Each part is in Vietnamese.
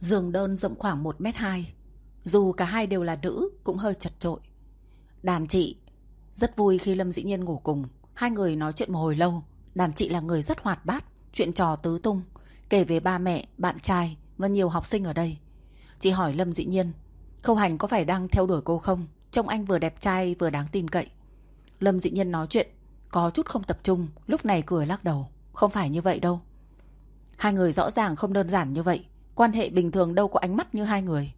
Giường đơn rộng khoảng 1m2 Dù cả hai đều là nữ Cũng hơi chật trội Đàn chị Rất vui khi Lâm Dĩ Nhiên ngủ cùng. Hai người nói chuyện một hồi lâu. Đàn chị là người rất hoạt bát Chuyện trò tứ tung. Kể về ba mẹ, bạn trai Và nhiều học sinh ở đây. Chị hỏi Lâm Dĩ Nhiên Khâu Hành có phải đang theo đuổi cô không? Trông anh vừa đẹp trai vừa đáng tin cậy. Lâm Dĩ Nhiên nói chuyện Có chút không tập trung Lúc này cười lắc đầu. Không phải như vậy đâu. Hai người rõ ràng không đơn giản như vậy. Quan hệ bình thường đâu có ánh mắt như hai người.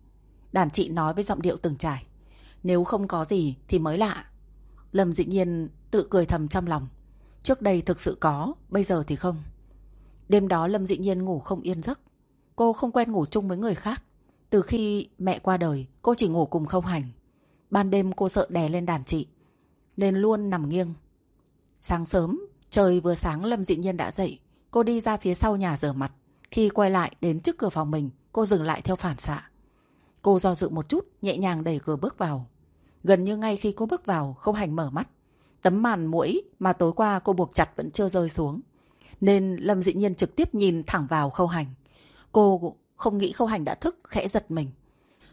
Đàn chị nói với giọng điệu từng trải. Nếu không có gì thì mới lạ. Lâm dĩ nhiên tự cười thầm trong lòng. Trước đây thực sự có, Bây giờ thì không. Đêm đó Lâm dĩ nhiên ngủ không yên giấc. Cô không quen ngủ chung với người khác. Từ khi mẹ qua đời, Cô chỉ ngủ cùng không hành. Ban đêm cô sợ đè lên đàn chị, Nên luôn nằm nghiêng. Sáng sớm, Trời vừa sáng Lâm dĩ nhiên đã dậy. Cô đi ra phía sau nhà rửa mặt. Khi quay lại đến trước cửa phòng mình, Cô dừng lại theo phản xạ. Cô do dự một chút, Nhẹ nhàng đẩy cửa bước vào. Gần như ngay khi cô bước vào, Không hành mở mắt. Tấm màn mũi mà tối qua cô buộc chặt vẫn chưa rơi xuống. Nên Lâm dị nhiên trực tiếp nhìn thẳng vào khâu hành. Cô không nghĩ khâu hành đã thức, Khẽ giật mình.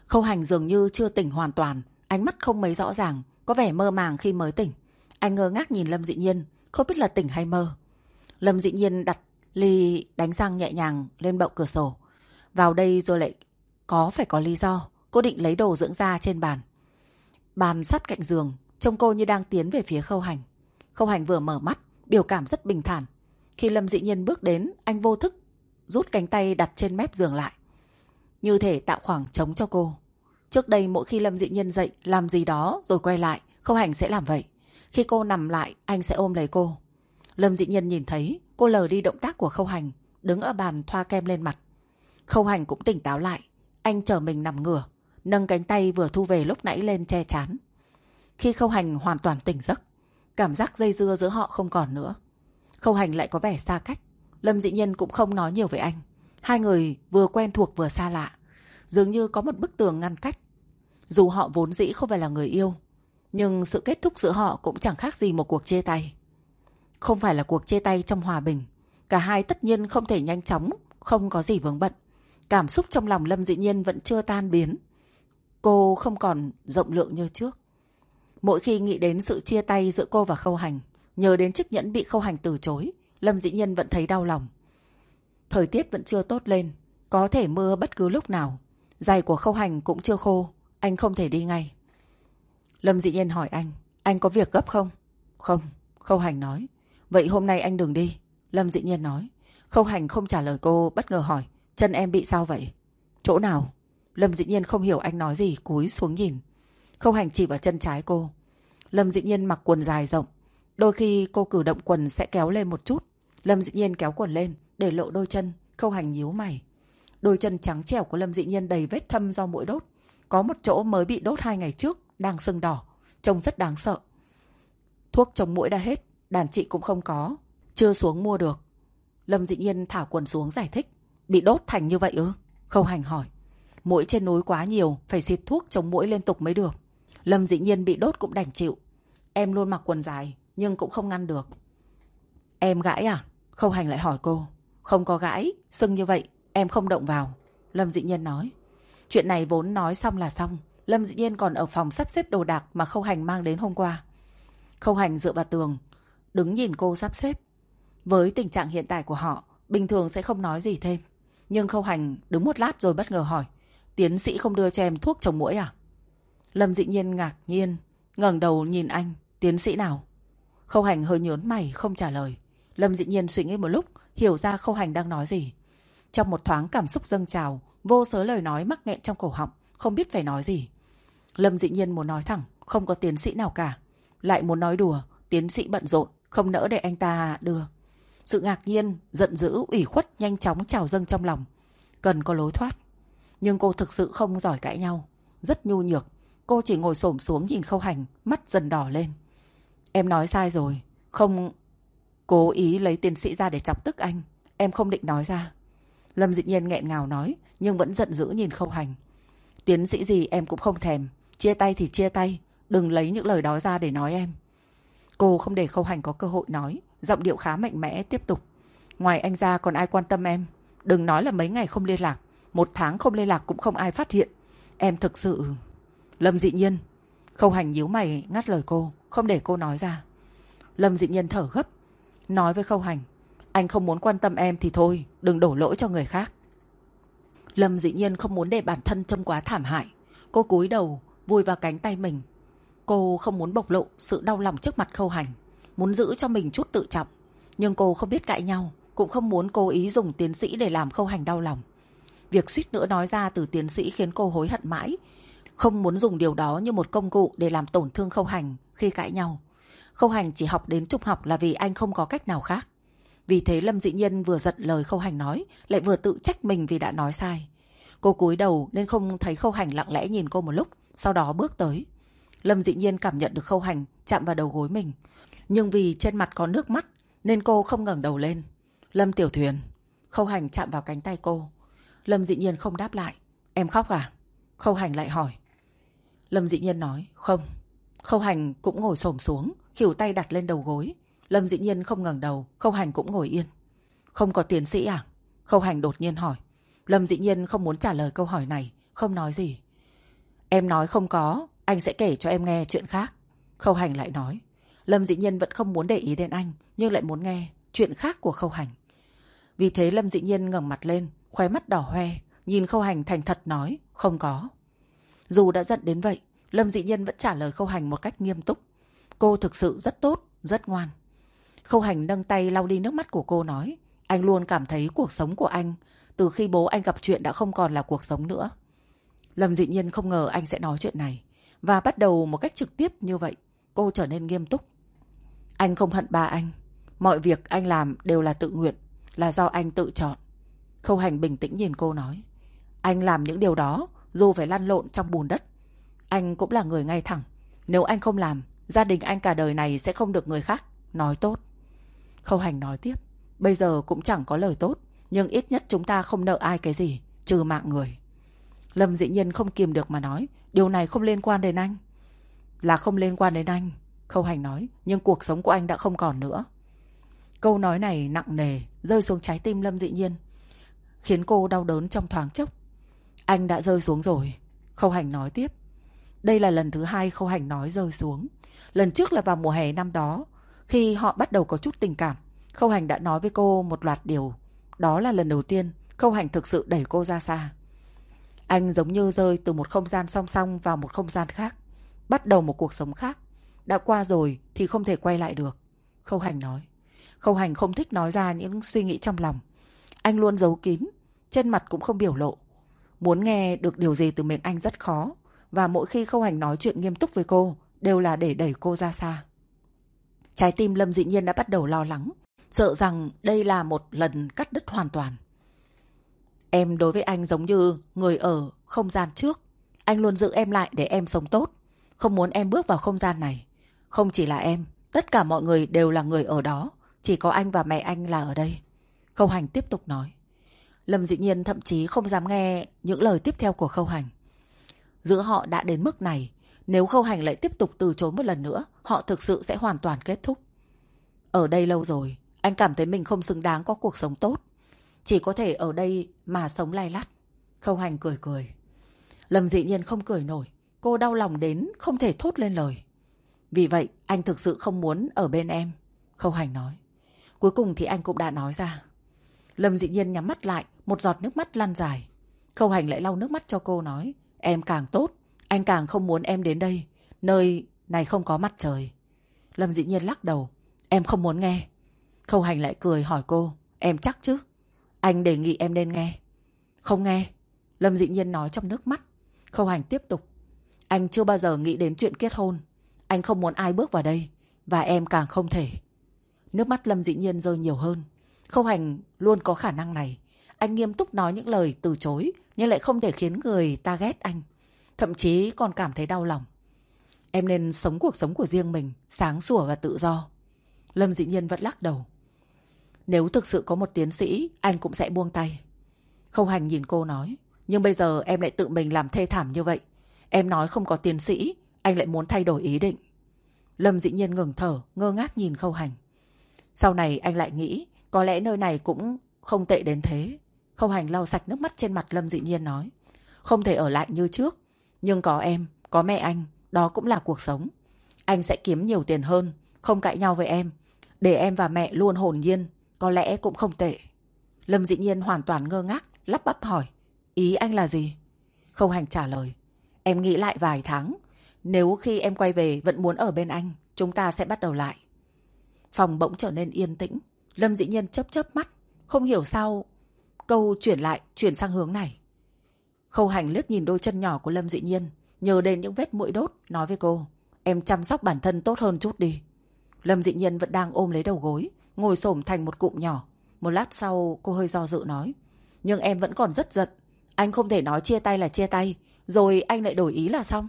Khâu hành dường như chưa tỉnh hoàn toàn, Ánh mắt không mấy rõ ràng, Có vẻ mơ màng khi mới tỉnh. Anh ngơ ngác nhìn Lâm dị nhiên, Không biết là tỉnh hay mơ. Lâm dị nhiên đặt ly đánh răng nhẹ nhàng lên bậu cửa sổ. Vào đây rồi lại có phải có lý do. Cô định lấy đồ dưỡng da trên bàn. Bàn sắt cạnh giường, Trông cô như đang tiến về phía khâu hành. Khâu hành vừa mở mắt, Biểu cảm rất bình thản. Khi Lâm dị nhiên bước đến, Anh vô thức rút cánh tay đặt trên mép giường lại. Như thể tạo khoảng trống cho cô. Trước đây mỗi khi Lâm dị nhiên dậy Làm gì đó rồi quay lại, Khâu hành sẽ làm vậy. Khi cô nằm lại, anh sẽ ôm lấy cô. Lâm dị nhiên nhìn thấy cô lờ đi động tác của khâu hành, Đứng ở bàn thoa kem lên mặt. Khâu hành cũng tỉnh táo lại, Anh chờ mình nằm ngửa, Nâng cánh tay vừa thu về lúc nãy lên che chán. Khi khâu hành hoàn toàn tỉnh giấc, Cảm giác dây dưa giữa họ không còn nữa. Khâu hành lại có vẻ xa cách, Lâm dị nhiên cũng không nói nhiều với anh. Hai người vừa quen thuộc vừa xa lạ, Dường như có một bức tường ngăn cách. Dù họ vốn dĩ không phải là người yêu, Nhưng sự kết thúc giữa họ cũng chẳng khác gì một cuộc chia tay. Không phải là cuộc chia tay trong hòa bình. Cả hai tất nhiên không thể nhanh chóng Không có gì vướng bận. Cảm xúc trong lòng Lâm dị nhiên vẫn chưa tan biến. Cô không còn rộng lượng như trước. Mỗi khi nghĩ đến sự chia tay giữa cô và Khâu Hành Nhớ đến chiếc nhẫn bị Khâu Hành từ chối Lâm dĩ nhiên vẫn thấy đau lòng. Thời tiết vẫn chưa tốt lên Có thể mưa bất cứ lúc nào. Giày của Khâu Hành cũng chưa khô Anh không thể đi ngay. Lâm dĩ nhiên hỏi anh Anh có việc gấp không? Không, Khâu Hành nói. Vậy hôm nay anh đừng đi. Lâm dĩ nhiên nói. Khâu Hành không trả lời cô, bất ngờ hỏi, Chân em bị sao vậy? Chỗ nào? Lâm dĩ nhiên không hiểu anh nói gì, Cúi xuống nhìn. Khâu Hành chỉ vào chân trái cô. Lâm dĩ nhiên mặc quần dài rộng. Đôi khi cô cử động quần sẽ kéo lên một chút. Lâm dĩ nhiên kéo quần lên, Để lộ đôi chân. Khâu Hành nhíu mày. Đôi chân trắng trẻo của Lâm dĩ nhiên đầy vết thâm do mũi đốt. Có một chỗ mới bị đốt hai ngày trước, Đang sưng đỏ. Trông rất đáng sợ. Thuốc chống mũi đã hết. Đàn chị cũng không có Chưa xuống mua được Lâm dĩ nhiên thả quần xuống giải thích Bị đốt thành như vậy ư? Khâu hành hỏi. Mũi trên núi quá nhiều, phải xịt thuốc chống mũi liên tục mới được. Lâm dĩ nhiên bị đốt cũng đành chịu. Em luôn mặc quần dài, nhưng cũng không ngăn được. Em gãi à? Khâu hành lại hỏi cô. Không có gãi, sưng như vậy, em không động vào. Lâm dĩ nhiên nói. Chuyện này vốn nói xong là xong. Lâm dĩ nhiên còn ở phòng sắp xếp đồ đạc mà khâu hành mang đến hôm qua. Khâu hành dựa vào tường, đứng nhìn cô sắp xếp. Với tình trạng hiện tại của họ, bình thường sẽ không nói gì thêm. Nhưng Khâu Hành đứng một lát rồi bất ngờ hỏi Tiến sĩ không đưa cho em thuốc chống mũi à? Lâm dị nhiên ngạc nhiên ngẩng đầu nhìn anh Tiến sĩ nào? Khâu Hành hơi nhớn mày không trả lời Lâm dị nhiên suy nghĩ một lúc Hiểu ra Khâu Hành đang nói gì Trong một thoáng cảm xúc dâng trào Vô số lời nói mắc nghẹn trong cổ họng Không biết phải nói gì Lâm dị nhiên muốn nói thẳng Không có tiến sĩ nào cả Lại muốn nói đùa Tiến sĩ bận rộn không nỡ để anh ta đưa sự ngạc nhiên, giận dữ, ủy khuất nhanh chóng trào dâng trong lòng. Cần có lối thoát. Nhưng cô thực sự không giỏi cãi nhau. Rất nhu nhược. Cô chỉ ngồi xổm xuống nhìn khâu hành, mắt dần đỏ lên. Em nói sai rồi. Không cố ý lấy tiến sĩ ra để chọc tức anh. Em không định nói ra. Lâm dị nhiên nghẹn ngào nói, nhưng vẫn giận dữ nhìn khâu hành. Tiến sĩ gì em cũng không thèm. Chia tay thì chia tay. Đừng lấy những lời đó ra để nói em. Cô không để khâu hành có cơ hội nói Giọng điệu khá mạnh mẽ tiếp tục Ngoài anh ra còn ai quan tâm em Đừng nói là mấy ngày không liên lạc Một tháng không liên lạc cũng không ai phát hiện. Em thực sự... Lâm dị nhiên. Khâu hành nhíu mày ngắt lời cô, không để cô nói ra. Lâm dị nhiên thở gấp. Nói với khâu hành. Anh không muốn quan tâm em thì thôi, đừng đổ lỗi cho người khác. Lâm dị nhiên không muốn để bản thân trông quá thảm hại. Cô cúi đầu, vùi vào cánh tay mình. Cô không muốn bộc lộ sự đau lòng trước mặt khâu hành. Muốn giữ cho mình chút tự trọng. Nhưng cô không biết cãi nhau. Cũng không muốn cố ý dùng tiến sĩ để làm khâu hành đau lòng. Việc suýt nữa nói ra từ tiến sĩ khiến cô hối hận mãi. Không muốn dùng điều đó như một công cụ để làm tổn thương khâu hành khi cãi nhau. Khâu hành chỉ học đến trung học là vì anh không có cách nào khác. Vì thế Lâm Dị Nhiên vừa giận lời Khâu Hành nói, lại vừa tự trách mình vì đã nói sai. Cô cúi đầu nên không thấy Khâu Hành lặng lẽ nhìn cô một lúc, sau đó bước tới. Lâm Dị Nhiên cảm nhận được Khâu Hành chạm vào đầu gối mình. Nhưng vì trên mặt có nước mắt nên cô không ngẩng đầu lên. Lâm Tiểu Thuyền. Khâu Hành chạm vào cánh tay cô. Lâm Dị Nhiên không đáp lại. Em khóc à? Khâu Hành lại hỏi. Lâm Dị Nhiên nói không. Khâu Hành cũng ngồi xổm xuống, khỉu tay đặt lên đầu gối. Lâm dĩ nhiên không ngẩng đầu, Khâu Hành cũng ngồi yên. Không có tiến sĩ à? Khâu Hành đột nhiên hỏi. Lâm dĩ nhiên không muốn trả lời câu hỏi này, không nói gì. Em nói không có, anh sẽ kể cho em nghe chuyện khác. Khâu Hành lại nói. Lâm dĩ nhiên vẫn không muốn để ý đến anh, nhưng lại muốn nghe chuyện khác của Khâu Hành. Vì thế Lâm dĩ nhiên ngẩng mặt lên, khóe mắt đỏ hoe, nhìn Khâu Hành thành thật nói, không có. Dù đã giận đến vậy, Lâm dĩ nhiên vẫn trả lời Khâu Hành một cách nghiêm túc. Cô thực sự rất tốt, rất ngoan. Khâu hành nâng tay lau đi nước mắt của cô nói. Anh luôn cảm thấy cuộc sống của anh từ khi bố anh gặp chuyện đã không còn là cuộc sống nữa. Lâm dị nhiên không ngờ anh sẽ nói chuyện này. Và bắt đầu một cách trực tiếp như vậy. Cô trở nên nghiêm túc. Anh không hận ba anh. Mọi việc anh làm đều là tự nguyện. Là do anh tự chọn. Khâu hành bình tĩnh nhìn cô nói. Anh làm những điều đó dù phải lăn lộn trong bùn đất. Anh cũng là người ngay thẳng. Nếu anh không làm, gia đình anh cả đời này sẽ không được người khác nói tốt. Khâu hành nói tiếp. Bây giờ cũng chẳng có lời tốt. Nhưng ít nhất chúng ta không nợ ai cái gì. Trừ mạng người. Lâm dĩ nhiên không kìm được mà nói. Điều này không liên quan đến anh. Là không liên quan đến anh. Khâu hành nói. Nhưng cuộc sống của anh đã không còn nữa. Câu nói này nặng nề. Rơi xuống trái tim Lâm Dị nhiên. Khiến cô đau đớn trong thoáng chốc. Anh đã rơi xuống rồi. Khâu hành nói tiếp. Đây là lần thứ hai Khâu hành nói rơi xuống. Lần trước là vào mùa hè năm đó. Khi họ bắt đầu có chút tình cảm, Khâu Hành đã nói với cô một loạt điều. Đó là lần đầu tiên Khâu Hành thực sự đẩy cô ra xa. Anh giống như rơi từ một không gian song song vào một không gian khác. Bắt đầu một cuộc sống khác. Đã qua rồi thì không thể quay lại được. Khâu Hành nói. Khâu Hành không thích nói ra những suy nghĩ trong lòng. Anh luôn giấu kín, trên mặt cũng không biểu lộ. Muốn nghe được điều gì từ miệng anh rất khó. Và mỗi khi Khâu Hành nói chuyện nghiêm túc với cô, đều là để đẩy cô ra xa. Trái tim Lâm dĩ nhiên đã bắt đầu lo lắng, sợ rằng đây là một lần cắt đứt hoàn toàn. Em đối với anh giống như người ở không gian trước. Anh luôn giữ em lại để em sống tốt. Không muốn em bước vào không gian này. Không chỉ là em, tất cả mọi người đều là người ở đó. Chỉ có anh và mẹ anh là ở đây. Khâu Hành tiếp tục nói. Lâm dĩ nhiên thậm chí không dám nghe những lời tiếp theo của Khâu Hành. Giữa họ đã đến mức này, nếu khâu hành lại tiếp tục từ chối một lần nữa, họ thực sự sẽ hoàn toàn kết thúc. Ở đây lâu rồi, anh cảm thấy mình không xứng đáng có cuộc sống tốt. Chỉ có thể ở đây mà sống lay lắt. Khâu hành cười cười. Lâm dị nhiên không cười nổi. Cô đau lòng đến không thể thốt lên lời. Vì vậy anh thực sự không muốn ở bên em. Khâu hành nói. Cuối cùng thì anh cũng đã nói ra. Lâm dị nhiên nhắm mắt lại, một giọt nước mắt lăn dài. Khâu hành lại lau nước mắt cho cô nói. Em càng tốt, anh càng không muốn em đến đây. Nơi này không có mặt trời. Lâm dĩ nhiên lắc đầu. Em không muốn nghe. Khâu hành lại cười hỏi cô. Em chắc chứ? Anh đề nghị em nên nghe. Không nghe. Lâm dị nhiên nói trong nước mắt. Khâu hành tiếp tục. Anh chưa bao giờ nghĩ đến chuyện kết hôn. Anh không muốn ai bước vào đây. Và em càng không thể. Nước mắt Lâm dị nhiên rơi nhiều hơn. Khâu hành luôn có khả năng này. Anh nghiêm túc nói những lời từ chối, nhưng lại không thể khiến người ta ghét anh. Thậm chí còn cảm thấy đau lòng. Em nên sống cuộc sống của riêng mình, sáng sủa và tự do. Lâm dị nhiên vẫn lắc đầu. Nếu thực sự có một tiến sĩ, anh cũng sẽ buông tay. Không hành nhìn cô nói. Nhưng bây giờ em lại tự mình làm thê thảm như vậy. Em nói không có tiến sĩ, anh lại muốn thay đổi ý định. Lâm dĩ nhiên ngừng thở, ngơ ngác nhìn khâu hành. Sau này anh lại nghĩ, có lẽ nơi này cũng không tệ đến thế. Khâu hành lau sạch nước mắt trên mặt Lâm Dị Nhiên nói. Không thể ở lại như trước. Nhưng có em, có mẹ anh, đó cũng là cuộc sống. Anh sẽ kiếm nhiều tiền hơn, không cãi nhau với em. Để em và mẹ luôn hồn nhiên, có lẽ cũng không tệ. Lâm Dị Nhiên hoàn toàn ngơ ngác, lắp bắp hỏi. Ý anh là gì? Khâu hành trả lời. Em nghĩ lại vài tháng. Nếu khi em quay về vẫn muốn ở bên anh, chúng ta sẽ bắt đầu lại. Phòng bỗng trở nên yên tĩnh. Lâm Dị Nhiên chớp chớp mắt. Không hiểu sao câu chuyển lại, chuyển sang hướng này. Khâu hành liếc nhìn đôi chân nhỏ của Lâm Dị Nhiên, nhờ đến những vết mũi đốt, nói với cô, em chăm sóc bản thân tốt hơn chút đi. Lâm Dị Nhiên vẫn đang ôm lấy đầu gối, ngồi xổm thành một cụm nhỏ. Một lát sau cô hơi do dự nói, nhưng em vẫn còn rất giận. Anh không thể nói chia tay là chia tay, rồi anh lại đổi ý là xong.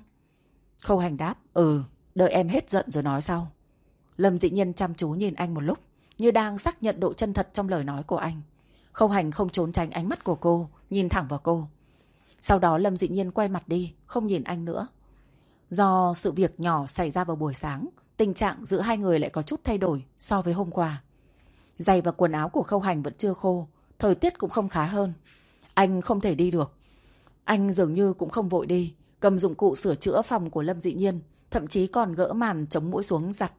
Khâu hành đáp, ừ, đợi em hết giận rồi nói sau. Lâm Dị Nhiên chăm chú nhìn anh một lúc, như đang xác nhận độ chân thật trong lời nói của anh. Khâu hành không trốn tránh ánh mắt của cô, nhìn thẳng vào cô. Sau đó Lâm dị nhiên quay mặt đi, không nhìn anh nữa. Do sự việc nhỏ xảy ra vào buổi sáng, tình trạng giữa hai người lại có chút thay đổi so với hôm qua. Giày và quần áo của khâu hành vẫn chưa khô, thời tiết cũng không khá hơn. Anh không thể đi được. Anh dường như cũng không vội đi, cầm dụng cụ sửa chữa phòng của Lâm dị nhiên, thậm chí còn gỡ màn chống mũi xuống giặt.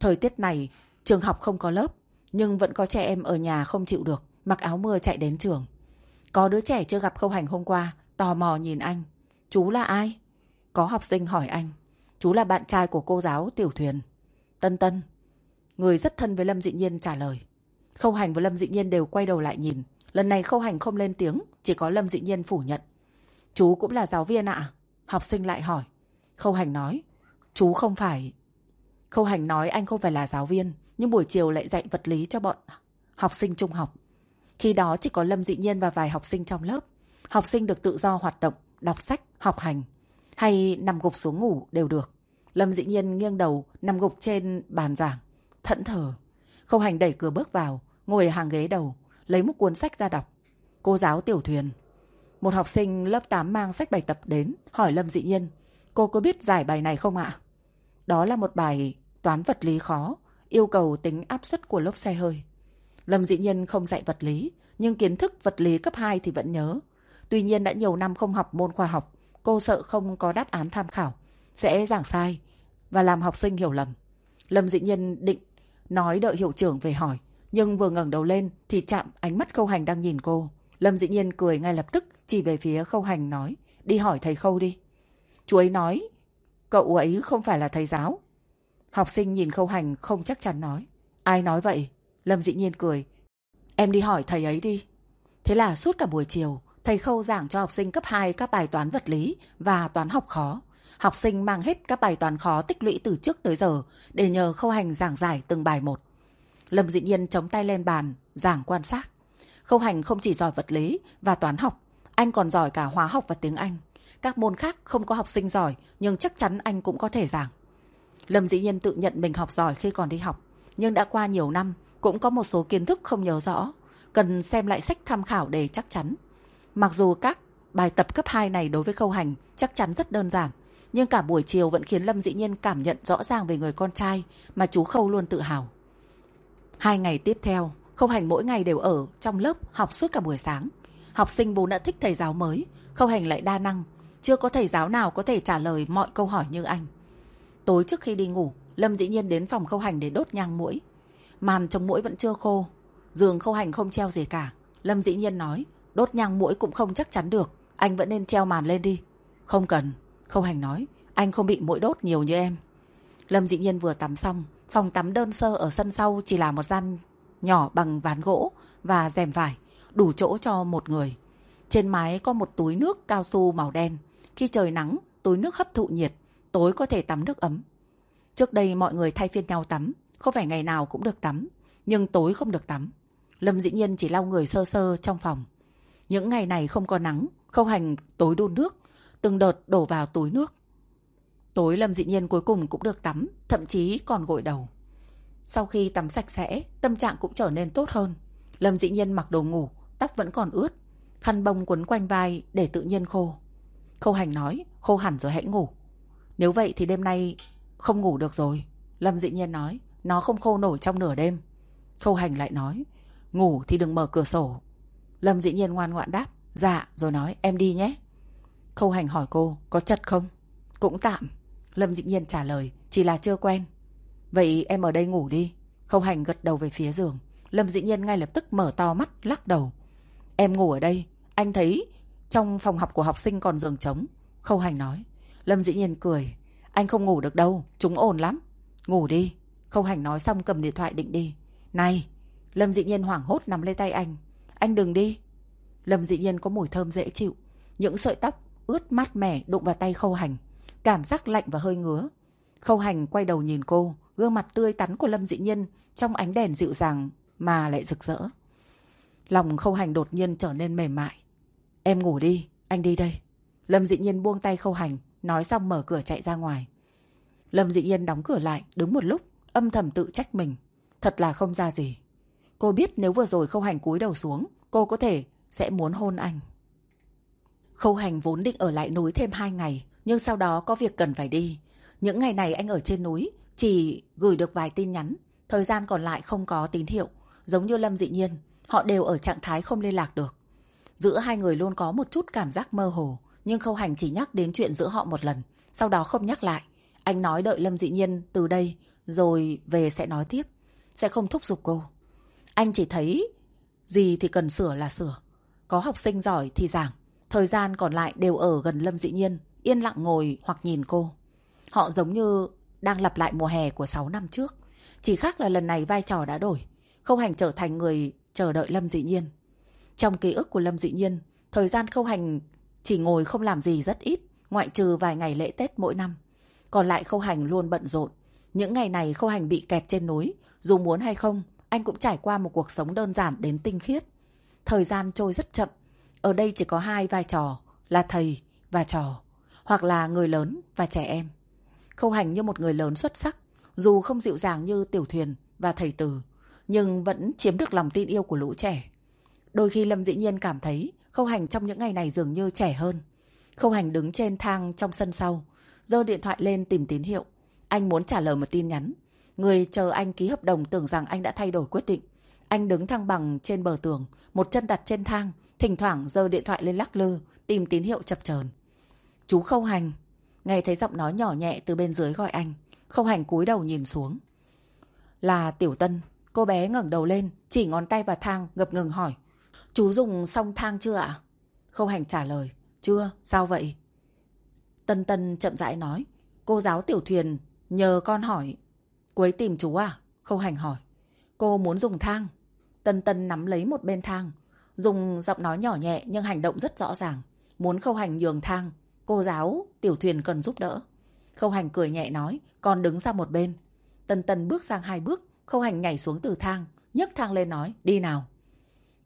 Thời tiết này, trường học không có lớp, nhưng vẫn có trẻ em ở nhà không chịu được mặc áo mưa chạy đến trường. Có đứa trẻ chưa gặp khâu hành hôm qua, tò mò nhìn anh. Chú là ai? Có học sinh hỏi anh. Chú là bạn trai của cô giáo Tiểu Thuyền. Tân Tân. Người rất thân với Lâm Dị Nhiên trả lời. Khâu hành và Lâm Dị Nhiên đều quay đầu lại nhìn. Lần này khâu hành không lên tiếng, chỉ có Lâm Dị Nhiên phủ nhận. Chú cũng là giáo viên ạ? Học sinh lại hỏi. Khâu hành nói. Chú không phải... Khâu hành nói anh không phải là giáo viên, nhưng buổi chiều lại dạy vật lý cho bọn học sinh trung học. Khi đó chỉ có Lâm Dị Nhiên và vài học sinh trong lớp. Học sinh được tự do hoạt động, đọc sách, học hành. Hay nằm gục xuống ngủ đều được. Lâm Dị Nhiên nghiêng đầu, nằm gục trên bàn giảng. Thẫn thờ. Khâu hành đẩy cửa bước vào, ngồi ở hàng ghế đầu, lấy một cuốn sách ra đọc. Cô giáo tiểu thuyền. Một học sinh lớp 8 mang sách bài tập đến, hỏi Lâm Dị Nhiên. Cô có biết giải bài này không ạ? Đó là một bài toán vật lý khó, yêu cầu tính áp suất của lốp xe hơi. Lâm Dị nhiên không dạy vật lý, nhưng kiến thức vật lý cấp 2 thì vẫn nhớ. Tuy nhiên đã nhiều năm không học môn khoa học, cô sợ không có đáp án tham khảo, sẽ giảng sai và làm học sinh hiểu lầm. Lâm Dị nhiên định nói đợi hiệu trưởng về hỏi, nhưng vừa ngẩng đầu lên thì chạm ánh mắt khâu hành đang nhìn cô. Lâm dĩ nhiên cười ngay lập tức chỉ về phía khâu hành nói, đi hỏi thầy khâu đi. Chú ấy nói, cậu ấy không phải là thầy giáo. Học sinh nhìn khâu hành không chắc chắn nói, ai nói vậy? Lâm dĩ nhiên cười. Em đi hỏi thầy ấy đi. Thế là suốt cả buổi chiều, thầy Khâu giảng cho học sinh cấp 2 các bài toán vật lý và toán học khó. Học sinh mang hết các bài toán khó tích lũy từ trước tới giờ để nhờ Khâu Hành giảng giải từng bài một. Lâm dĩ nhiên chống tay lên bàn, giảng quan sát. Khâu Hành không chỉ giỏi vật lý và toán học, anh còn giỏi cả hóa học và tiếng Anh. Các môn khác không có học sinh giỏi nhưng chắc chắn anh cũng có thể giảng. Lâm dĩ nhiên tự nhận mình học giỏi khi còn đi học, nhưng đã qua nhiều năm cũng có một số kiến thức không nhớ rõ, cần xem lại sách tham khảo để chắc chắn. Mặc dù các bài tập cấp 2 này đối với khâu hành chắc chắn rất đơn giản, nhưng cả buổi chiều vẫn khiến Lâm dĩ nhiên cảm nhận rõ ràng về người con trai mà chú Khâu luôn tự hào. Hai ngày tiếp theo, Khâu Hành mỗi ngày đều ở trong lớp học suốt cả buổi sáng. Học sinh vốn đã thích thầy giáo mới, Khâu Hành lại đa năng, chưa có thầy giáo nào có thể trả lời mọi câu hỏi như anh. Tối trước khi đi ngủ, Lâm dĩ nhiên đến phòng Khâu Hành để đốt nhang mũi. Màn trong mũi vẫn chưa khô Giường khâu hành không treo gì cả Lâm dĩ nhiên nói Đốt nhang mũi cũng không chắc chắn được Anh vẫn nên treo màn lên đi Không cần Khâu hành nói Anh không bị mũi đốt nhiều như em Lâm dĩ nhiên vừa tắm xong Phòng tắm đơn sơ ở sân sau chỉ là một gian nhỏ bằng ván gỗ và rèm vải, đủ chỗ cho một người. Trên mái có một túi nước cao su màu đen. Khi trời nắng, túi nước hấp thụ nhiệt, tối có thể tắm nước ấm. Trước đây mọi người thay phiên nhau tắm, không phải ngày nào cũng được tắm, nhưng tối không được tắm. Lâm dĩ nhiên chỉ lau người sơ sơ trong phòng. Những ngày này không có nắng, khâu hành tối đun nước, từng đợt đổ vào túi nước. Tối Lâm dị nhiên cuối cùng cũng được tắm, thậm chí còn gội đầu. Sau khi tắm sạch sẽ, tâm trạng cũng trở nên tốt hơn. Lâm dị nhiên mặc đồ ngủ, tóc vẫn còn ướt, khăn bông quấn quanh vai để tự nhiên khô. Khâu hành nói, khô hẳn rồi hãy ngủ. Nếu vậy thì đêm nay không ngủ được rồi. Lâm dị nhiên nói, nó không khô nổi trong nửa đêm. Khâu hành lại nói, ngủ thì đừng mở cửa sổ. Lâm dị nhiên ngoan ngoãn đáp. Dạ, rồi nói em đi nhé. Khâu hành hỏi cô, có chật không? Cũng tạm. Lâm dĩ nhiên trả lời, chỉ là chưa quen. Vậy em ở đây ngủ đi. Khâu hành gật đầu về phía giường. Lâm dĩ nhiên ngay lập tức mở to mắt, lắc đầu. Em ngủ ở đây. Anh thấy trong phòng học của học sinh còn giường trống. Khâu hành nói. Lâm dĩ nhiên cười. Anh không ngủ được đâu, chúng ồn lắm. Ngủ đi. Khâu hành nói xong cầm điện thoại định đi. Này! Lâm dĩ nhiên hoảng hốt nắm lấy tay anh. Anh đừng đi. Lâm dĩ nhiên có mùi thơm dễ chịu. Những sợi tóc ướt mát mẻ đụng vào tay khâu hành. Cảm giác lạnh và hơi ngứa. Khâu hành quay đầu nhìn cô. Gương mặt tươi tắn của Lâm dĩ nhiên trong ánh đèn dịu dàng mà lại rực rỡ. Lòng khâu hành đột nhiên trở nên mềm mại. Em ngủ đi, anh đi đây. Lâm dĩ nhiên buông tay khâu hành, nói xong mở cửa chạy ra ngoài. Lâm dĩ nhiên đóng cửa lại, đứng một lúc, âm thầm tự trách mình. Thật là không ra gì. Cô biết nếu vừa rồi khâu hành cúi đầu xuống, cô có thể sẽ muốn hôn anh. Khâu hành vốn định ở lại núi thêm hai ngày, nhưng sau đó có việc cần phải đi. Những ngày này anh ở trên núi, chỉ gửi được vài tin nhắn, thời gian còn lại không có tín hiệu, giống như Lâm dị nhiên, họ đều ở trạng thái không liên lạc được. Giữa hai người luôn có một chút cảm giác mơ hồ, nhưng khâu hành chỉ nhắc đến chuyện giữa họ một lần, sau đó không nhắc lại. Anh nói đợi Lâm dị nhiên từ đây, rồi về sẽ nói tiếp, sẽ không thúc giục cô. Anh chỉ thấy gì thì cần sửa là sửa. Có học sinh giỏi thì giảng, thời gian còn lại đều ở gần Lâm dị nhiên, yên lặng ngồi hoặc nhìn cô. Họ giống như đang lặp lại mùa hè của 6 năm trước. Chỉ khác là lần này vai trò đã đổi. Khâu hành trở thành người chờ đợi Lâm dị nhiên. Trong ký ức của Lâm dị nhiên, thời gian khâu hành chỉ ngồi không làm gì rất ít, ngoại trừ vài ngày lễ Tết mỗi năm. Còn lại khâu hành luôn bận rộn. Những ngày này khâu hành bị kẹt trên núi, dù muốn hay không, anh cũng trải qua một cuộc sống đơn giản đến tinh khiết. Thời gian trôi rất chậm. Ở đây chỉ có hai vai trò, là thầy và trò, hoặc là người lớn và trẻ em. Khâu hành như một người lớn xuất sắc, dù không dịu dàng như tiểu thuyền và thầy từ, nhưng vẫn chiếm được lòng tin yêu của lũ trẻ. Đôi khi Lâm dĩ nhiên cảm thấy khâu hành trong những ngày này dường như trẻ hơn. Khâu hành đứng trên thang trong sân sau, giơ điện thoại lên tìm tín hiệu. Anh muốn trả lời một tin nhắn. Người chờ anh ký hợp đồng tưởng rằng anh đã thay đổi quyết định. Anh đứng thăng bằng trên bờ tường, một chân đặt trên thang, thỉnh thoảng giơ điện thoại lên lắc lư, tìm tín hiệu chập chờn. Chú Khâu Hành, nghe thấy giọng nói nhỏ nhẹ từ bên dưới gọi anh. Khâu Hành cúi đầu nhìn xuống. Là Tiểu Tân, cô bé ngẩng đầu lên, chỉ ngón tay vào thang, ngập ngừng hỏi. Chú dùng xong thang chưa ạ? Khâu Hành trả lời. Chưa, sao vậy? Tân Tân chậm rãi nói. Cô giáo Tiểu Thuyền nhờ con hỏi Cô ấy tìm chú à? Khâu hành hỏi. Cô muốn dùng thang. Tân Tân nắm lấy một bên thang. Dùng giọng nói nhỏ nhẹ nhưng hành động rất rõ ràng. Muốn khâu hành nhường thang. Cô giáo, tiểu thuyền cần giúp đỡ. Khâu hành cười nhẹ nói, con đứng ra một bên. Tân Tân bước sang hai bước, khâu hành nhảy xuống từ thang, nhấc thang lên nói, đi nào.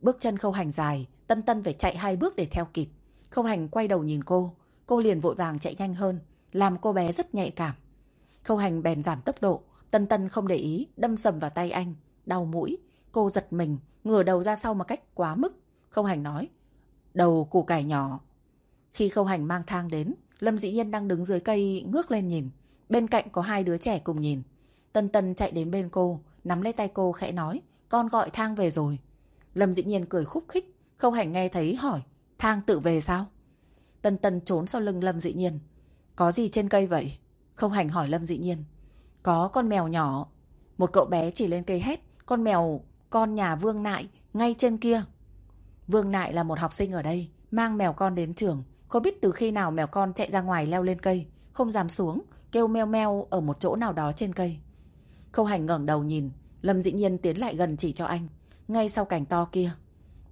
Bước chân khâu hành dài, Tân Tân phải chạy hai bước để theo kịp. Khâu hành quay đầu nhìn cô, cô liền vội vàng chạy nhanh hơn, làm cô bé rất nhạy cảm. Khâu hành bèn giảm tốc độ, Tân Tân không để ý, đâm sầm vào tay anh, đau mũi. Cô giật mình, ngửa đầu ra sau một cách quá mức. Khâu hành nói, đầu củ cải nhỏ. Khi khâu hành mang thang đến, Lâm Dĩ Nhiên đang đứng dưới cây ngước lên nhìn. Bên cạnh có hai đứa trẻ cùng nhìn. Tân Tân chạy đến bên cô, nắm lấy tay cô khẽ nói, con gọi thang về rồi. Lâm Dĩ Nhiên cười khúc khích, khâu hành nghe thấy hỏi, thang tự về sao? Tân Tân trốn sau lưng Lâm Dĩ Nhiên. Có gì trên cây vậy? Khâu hành hỏi Lâm Dĩ Nhiên. Có con mèo nhỏ. Một cậu bé chỉ lên cây hét. Con mèo, con nhà Vương Nại, ngay trên kia. Vương Nại là một học sinh ở đây, mang mèo con đến trường. Không biết từ khi nào mèo con chạy ra ngoài leo lên cây, không dám xuống, kêu meo meo ở một chỗ nào đó trên cây. Khâu hành ngẩng đầu nhìn, Lâm dĩ nhiên tiến lại gần chỉ cho anh, ngay sau cành to kia.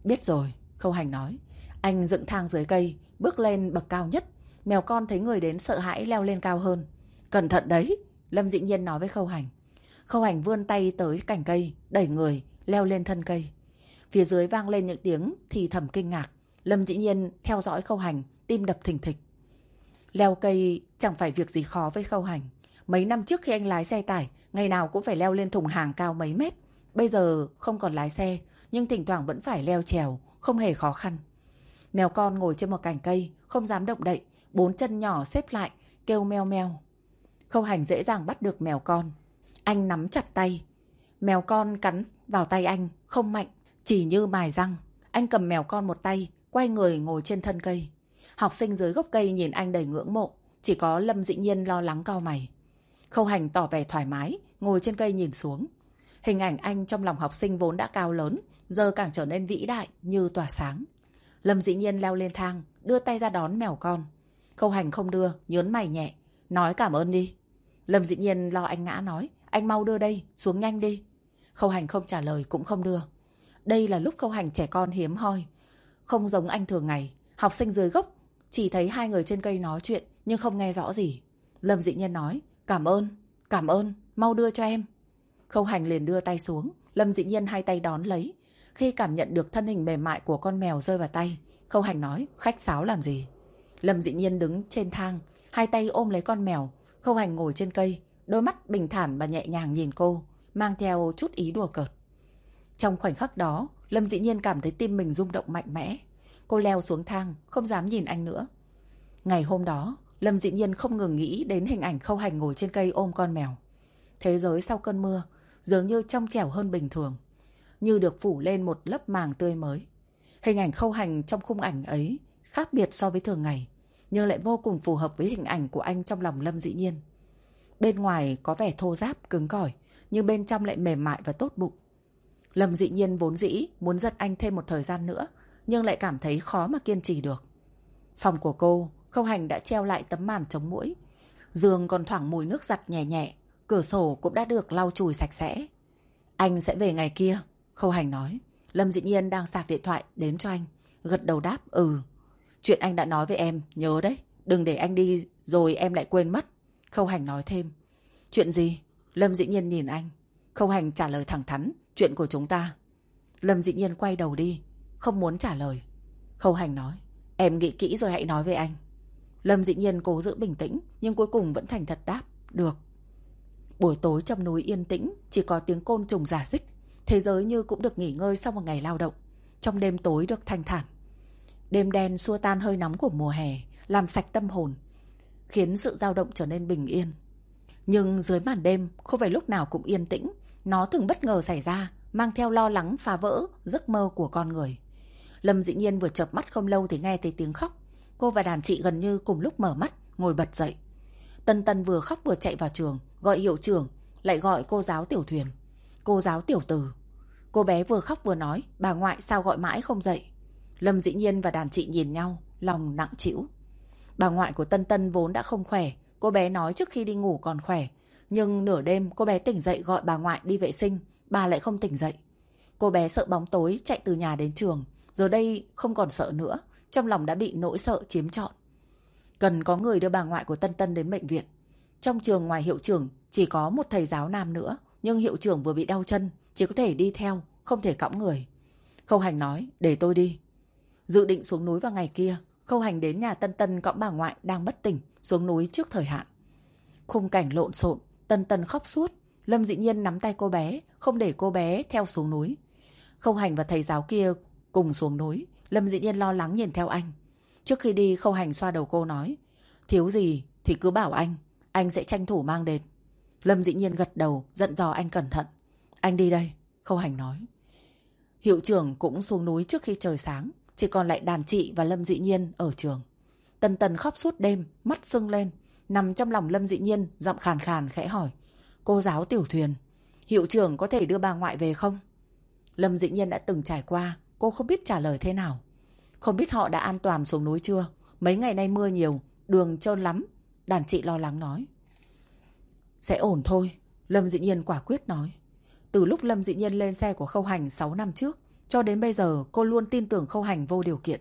Biết rồi, Khâu hành nói. Anh dựng thang dưới cây, bước lên bậc cao nhất. Mèo con thấy người đến sợ hãi leo lên cao hơn. Cẩn thận đấy, Lâm dĩ nhiên nói với Khâu Hành. Khâu Hành vươn tay tới cành cây, đẩy người, leo lên thân cây. Phía dưới vang lên những tiếng thì thầm kinh ngạc. Lâm dĩ nhiên theo dõi Khâu Hành, tim đập thình thịch. Leo cây chẳng phải việc gì khó với Khâu Hành. Mấy năm trước khi anh lái xe tải, ngày nào cũng phải leo lên thùng hàng cao mấy mét. Bây giờ không còn lái xe, nhưng thỉnh thoảng vẫn phải leo trèo, không hề khó khăn. Mèo con ngồi trên một cành cây, không dám động đậy, bốn chân nhỏ xếp lại, kêu meo meo. Khâu hành dễ dàng bắt được mèo con. Anh nắm chặt tay. Mèo con cắn vào tay anh, không mạnh, chỉ như mài răng. Anh cầm mèo con một tay, quay người ngồi trên thân cây. Học sinh dưới gốc cây nhìn anh đầy ngưỡng mộ, chỉ có Lâm Dĩ Nhiên lo lắng cao mày. Khâu hành tỏ vẻ thoải mái, ngồi trên cây nhìn xuống. Hình ảnh anh trong lòng học sinh vốn đã cao lớn, giờ càng trở nên vĩ đại như tỏa sáng. Lâm Dĩ Nhiên leo lên thang, đưa tay ra đón mèo con. Khâu hành không đưa, nhớn mày nhẹ, nói cảm ơn đi. Lâm Dĩ Nhiên lo anh ngã nói, anh mau đưa đây, xuống nhanh đi. Khâu hành không trả lời cũng không đưa. Đây là lúc khâu hành trẻ con hiếm hoi. Không giống anh thường ngày, học sinh dưới gốc, chỉ thấy hai người trên cây nói chuyện nhưng không nghe rõ gì. Lâm Dị Nhân nói, cảm ơn, cảm ơn, mau đưa cho em. Khâu hành liền đưa tay xuống, Lâm Dị Nhân hai tay đón lấy. Khi cảm nhận được thân hình mềm mại của con mèo rơi vào tay, Khâu hành nói, khách sáo làm gì? Lâm Dị Nhiên đứng trên thang, hai tay ôm lấy con mèo, Khâu hành ngồi trên cây, đôi mắt bình thản và nhẹ nhàng nhìn cô, mang theo chút ý đùa cợt. Trong khoảnh khắc đó, Lâm Dĩ Nhiên cảm thấy tim mình rung động mạnh mẽ. Cô leo xuống thang, không dám nhìn anh nữa. Ngày hôm đó, Lâm Dĩ Nhiên không ngừng nghĩ đến hình ảnh khâu hành ngồi trên cây ôm con mèo. Thế giới sau cơn mưa, dường như trong trẻo hơn bình thường, như được phủ lên một lớp màng tươi mới. Hình ảnh khâu hành trong khung ảnh ấy khác biệt so với thường ngày, nhưng lại vô cùng phù hợp với hình ảnh của anh trong lòng Lâm Dĩ Nhiên. Bên ngoài có vẻ thô ráp, cứng cỏi, nhưng bên trong lại mềm mại và tốt bụng. Lâm dị Nhiên vốn dĩ muốn giật anh thêm một thời gian nữa, nhưng lại cảm thấy khó mà kiên trì được. Phòng của cô, Khâu Hành đã treo lại tấm màn chống mũi. Giường còn thoảng mùi nước giặt nhẹ nhẹ, cửa sổ cũng đã được lau chùi sạch sẽ. Anh sẽ về ngày kia, Khâu Hành nói. Lâm dị Nhiên đang sạc điện thoại đến cho anh. Gật đầu đáp, ừ. Chuyện anh đã nói với em, nhớ đấy. Đừng để anh đi rồi em lại quên mất. Khâu Hành nói thêm. Chuyện gì? Lâm Dĩ Nhiên nhìn anh. Khâu Hành trả lời thẳng thắn. Chuyện của chúng ta. Lâm Dĩ Nhiên quay đầu đi. Không muốn trả lời. Khâu Hành nói. Em nghĩ kỹ rồi hãy nói với anh. Lâm Dĩ Nhiên cố giữ bình tĩnh. Nhưng cuối cùng vẫn thành thật đáp. Được. Buổi tối trong núi yên tĩnh. Chỉ có tiếng côn trùng giả dích. Thế giới như cũng được nghỉ ngơi sau một ngày lao động. Trong đêm tối được thanh thản. Đêm đen xua tan hơi nóng của mùa hè. Làm sạch tâm hồn. Khiến sự dao động trở nên bình yên. Nhưng dưới màn đêm không phải lúc nào cũng yên tĩnh. Nó thường bất ngờ xảy ra, mang theo lo lắng phá vỡ giấc mơ của con người. Lâm dĩ nhiên vừa chập mắt không lâu thì nghe thấy tiếng khóc. Cô và đàn chị gần như cùng lúc mở mắt, ngồi bật dậy. Tân Tân vừa khóc vừa chạy vào trường, gọi hiệu trưởng, lại gọi cô giáo tiểu thuyền. Cô giáo tiểu từ. Cô bé vừa khóc vừa nói, bà ngoại sao gọi mãi không dậy. Lâm dĩ nhiên và đàn chị nhìn nhau, lòng nặng chịu. Bà ngoại của Tân Tân vốn đã không khỏe, cô bé nói trước khi đi ngủ còn khỏe, nhưng nửa đêm cô bé tỉnh dậy gọi bà ngoại đi vệ sinh, bà lại không tỉnh dậy. Cô bé sợ bóng tối chạy từ nhà đến trường, giờ đây không còn sợ nữa, trong lòng đã bị nỗi sợ chiếm trọn. Cần có người đưa bà ngoại của Tân Tân đến bệnh viện. Trong trường ngoài hiệu trưởng chỉ có một thầy giáo nam nữa, nhưng hiệu trưởng vừa bị đau chân, chỉ có thể đi theo, không thể cõng người. Khâu Hành nói, để tôi đi. Dự định xuống núi vào ngày kia, Khâu Hành đến nhà Tân Tân cõng bà ngoại đang bất tỉnh, xuống núi trước thời hạn. Khung cảnh lộn xộn, Tân Tân khóc suốt. Lâm dĩ nhiên nắm tay cô bé, không để cô bé theo xuống núi. Khâu Hành và thầy giáo kia cùng xuống núi. Lâm dĩ nhiên lo lắng nhìn theo anh. Trước khi đi, Khâu Hành xoa đầu cô nói. Thiếu gì thì cứ bảo anh, anh sẽ tranh thủ mang đến. Lâm dĩ nhiên gật đầu, giận dò anh cẩn thận. Anh đi đây, Khâu Hành nói. Hiệu trưởng cũng xuống núi trước khi trời sáng, chỉ còn lại đàn chị và Lâm dị nhiên ở trường. Tần tần khóc suốt đêm, mắt sưng lên, nằm trong lòng Lâm dị nhiên, giọng khàn khàn khẽ hỏi. Cô giáo tiểu thuyền, hiệu trưởng có thể đưa bà ngoại về không? Lâm dị nhiên đã từng trải qua, cô không biết trả lời thế nào. Không biết họ đã an toàn xuống núi chưa? Mấy ngày nay mưa nhiều, đường trơn lắm. Đàn chị lo lắng nói. Sẽ ổn thôi, Lâm dị nhiên quả quyết nói. Từ lúc Lâm dị nhiên lên xe của khâu hành 6 năm trước, cho đến bây giờ cô luôn tin tưởng khâu hành vô điều kiện.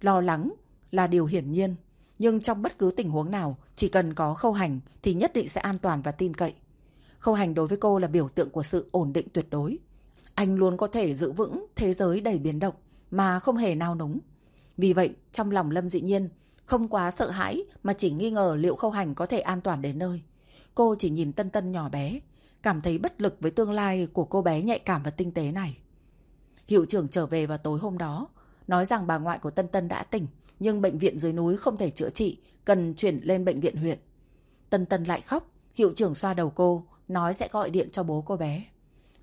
Lo lắng là điều hiển nhiên, nhưng trong bất cứ tình huống nào, chỉ cần có khâu hành thì nhất định sẽ an toàn và tin cậy. Khâu hành đối với cô là biểu tượng của sự ổn định tuyệt đối. Anh luôn có thể giữ vững thế giới đầy biến động mà không hề nao núng. Vì vậy, trong lòng Lâm dị nhiên, không quá sợ hãi mà chỉ nghi ngờ liệu khâu hành có thể an toàn đến nơi. Cô chỉ nhìn Tân Tân nhỏ bé, cảm thấy bất lực với tương lai của cô bé nhạy cảm và tinh tế này. Hiệu trưởng trở về vào tối hôm đó, nói rằng bà ngoại của Tân Tân đã tỉnh, nhưng bệnh viện dưới núi không thể chữa trị, cần chuyển lên bệnh viện huyện. Tân Tân lại khóc, hiệu trưởng xoa đầu cô, nói sẽ gọi điện cho bố cô bé.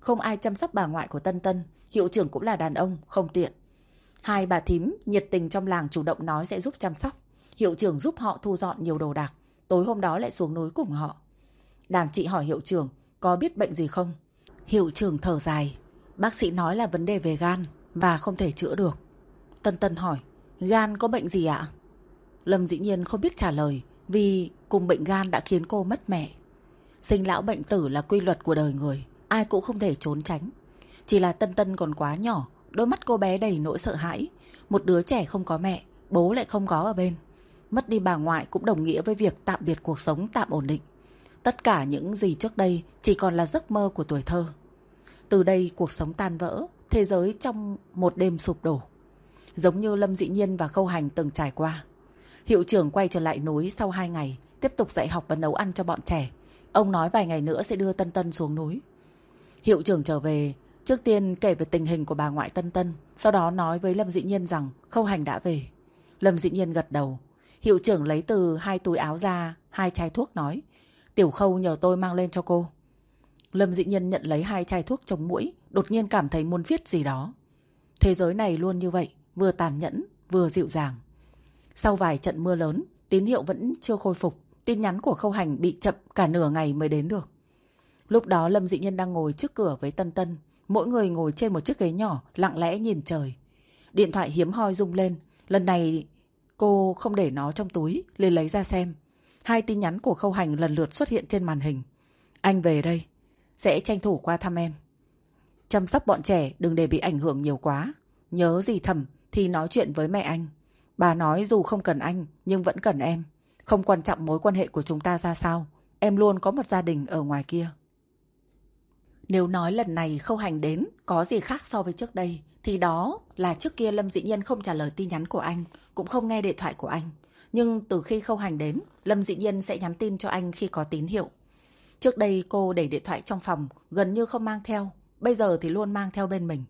Không ai chăm sóc bà ngoại của Tân Tân, hiệu trưởng cũng là đàn ông, không tiện. Hai bà thím nhiệt tình trong làng chủ động nói sẽ giúp chăm sóc. Hiệu trưởng giúp họ thu dọn nhiều đồ đạc. Tối hôm đó lại xuống núi cùng họ. Đàn chị hỏi hiệu trưởng có biết bệnh gì không? Hiệu trưởng thở dài. Bác sĩ nói là vấn đề về gan và không thể chữa được. Tân Tân hỏi, gan có bệnh gì ạ? Lâm dĩ nhiên không biết trả lời vì cùng bệnh gan đã khiến cô mất mẹ. Sinh lão bệnh tử là quy luật của đời người, ai cũng không thể trốn tránh. Chỉ là Tân Tân còn quá nhỏ, đôi mắt cô bé đầy nỗi sợ hãi. Một đứa trẻ không có mẹ, bố lại không có ở bên. Mất đi bà ngoại cũng đồng nghĩa với việc tạm biệt cuộc sống tạm ổn định. Tất cả những gì trước đây chỉ còn là giấc mơ của tuổi thơ. Từ đây cuộc sống tan vỡ, thế giới trong một đêm sụp đổ. Giống như Lâm Dị Nhiên và Khâu Hành từng trải qua. Hiệu trưởng quay trở lại núi sau 2 ngày, tiếp tục dạy học và nấu ăn cho bọn trẻ. Ông nói vài ngày nữa sẽ đưa Tân Tân xuống núi. Hiệu trưởng trở về, trước tiên kể về tình hình của bà ngoại Tân Tân, sau đó nói với Lâm Dị Nhiên rằng Khâu Hành đã về. Lâm Dị Nhiên gật đầu. Hiệu trưởng lấy từ hai túi áo ra, hai chai thuốc nói. Tiểu Khâu nhờ tôi mang lên cho cô. Lâm Dị nhân nhận lấy hai chai thuốc chống mũi, đột nhiên cảm thấy muốn viết gì đó. Thế giới này luôn như vậy, vừa tàn nhẫn, vừa dịu dàng. Sau vài trận mưa lớn, tín hiệu vẫn chưa khôi phục. Tin nhắn của khâu hành bị chậm cả nửa ngày mới đến được. Lúc đó Lâm Dị Nhân đang ngồi trước cửa với Tân Tân. Mỗi người ngồi trên một chiếc ghế nhỏ, lặng lẽ nhìn trời. Điện thoại hiếm hoi rung lên. Lần này cô không để nó trong túi, liền lấy ra xem. Hai tin nhắn của khâu hành lần lượt xuất hiện trên màn hình. Anh về đây. Sẽ tranh thủ qua thăm em. Chăm sóc bọn trẻ đừng để bị ảnh hưởng nhiều quá. Nhớ gì thầm thì nói chuyện với mẹ anh. Bà nói dù không cần anh nhưng vẫn cần em. Không quan trọng mối quan hệ của chúng ta ra sao. Em luôn có một gia đình ở ngoài kia. Nếu nói lần này khâu hành đến có gì khác so với trước đây thì đó là trước kia Lâm Dĩ Nhiên không trả lời tin nhắn của anh, cũng không nghe điện thoại của anh. Nhưng từ khi khâu hành đến, Lâm Dĩ Nhiên sẽ nhắn tin cho anh khi có tín hiệu. Trước đây cô để điện thoại trong phòng, gần như không mang theo, bây giờ thì luôn mang theo bên mình.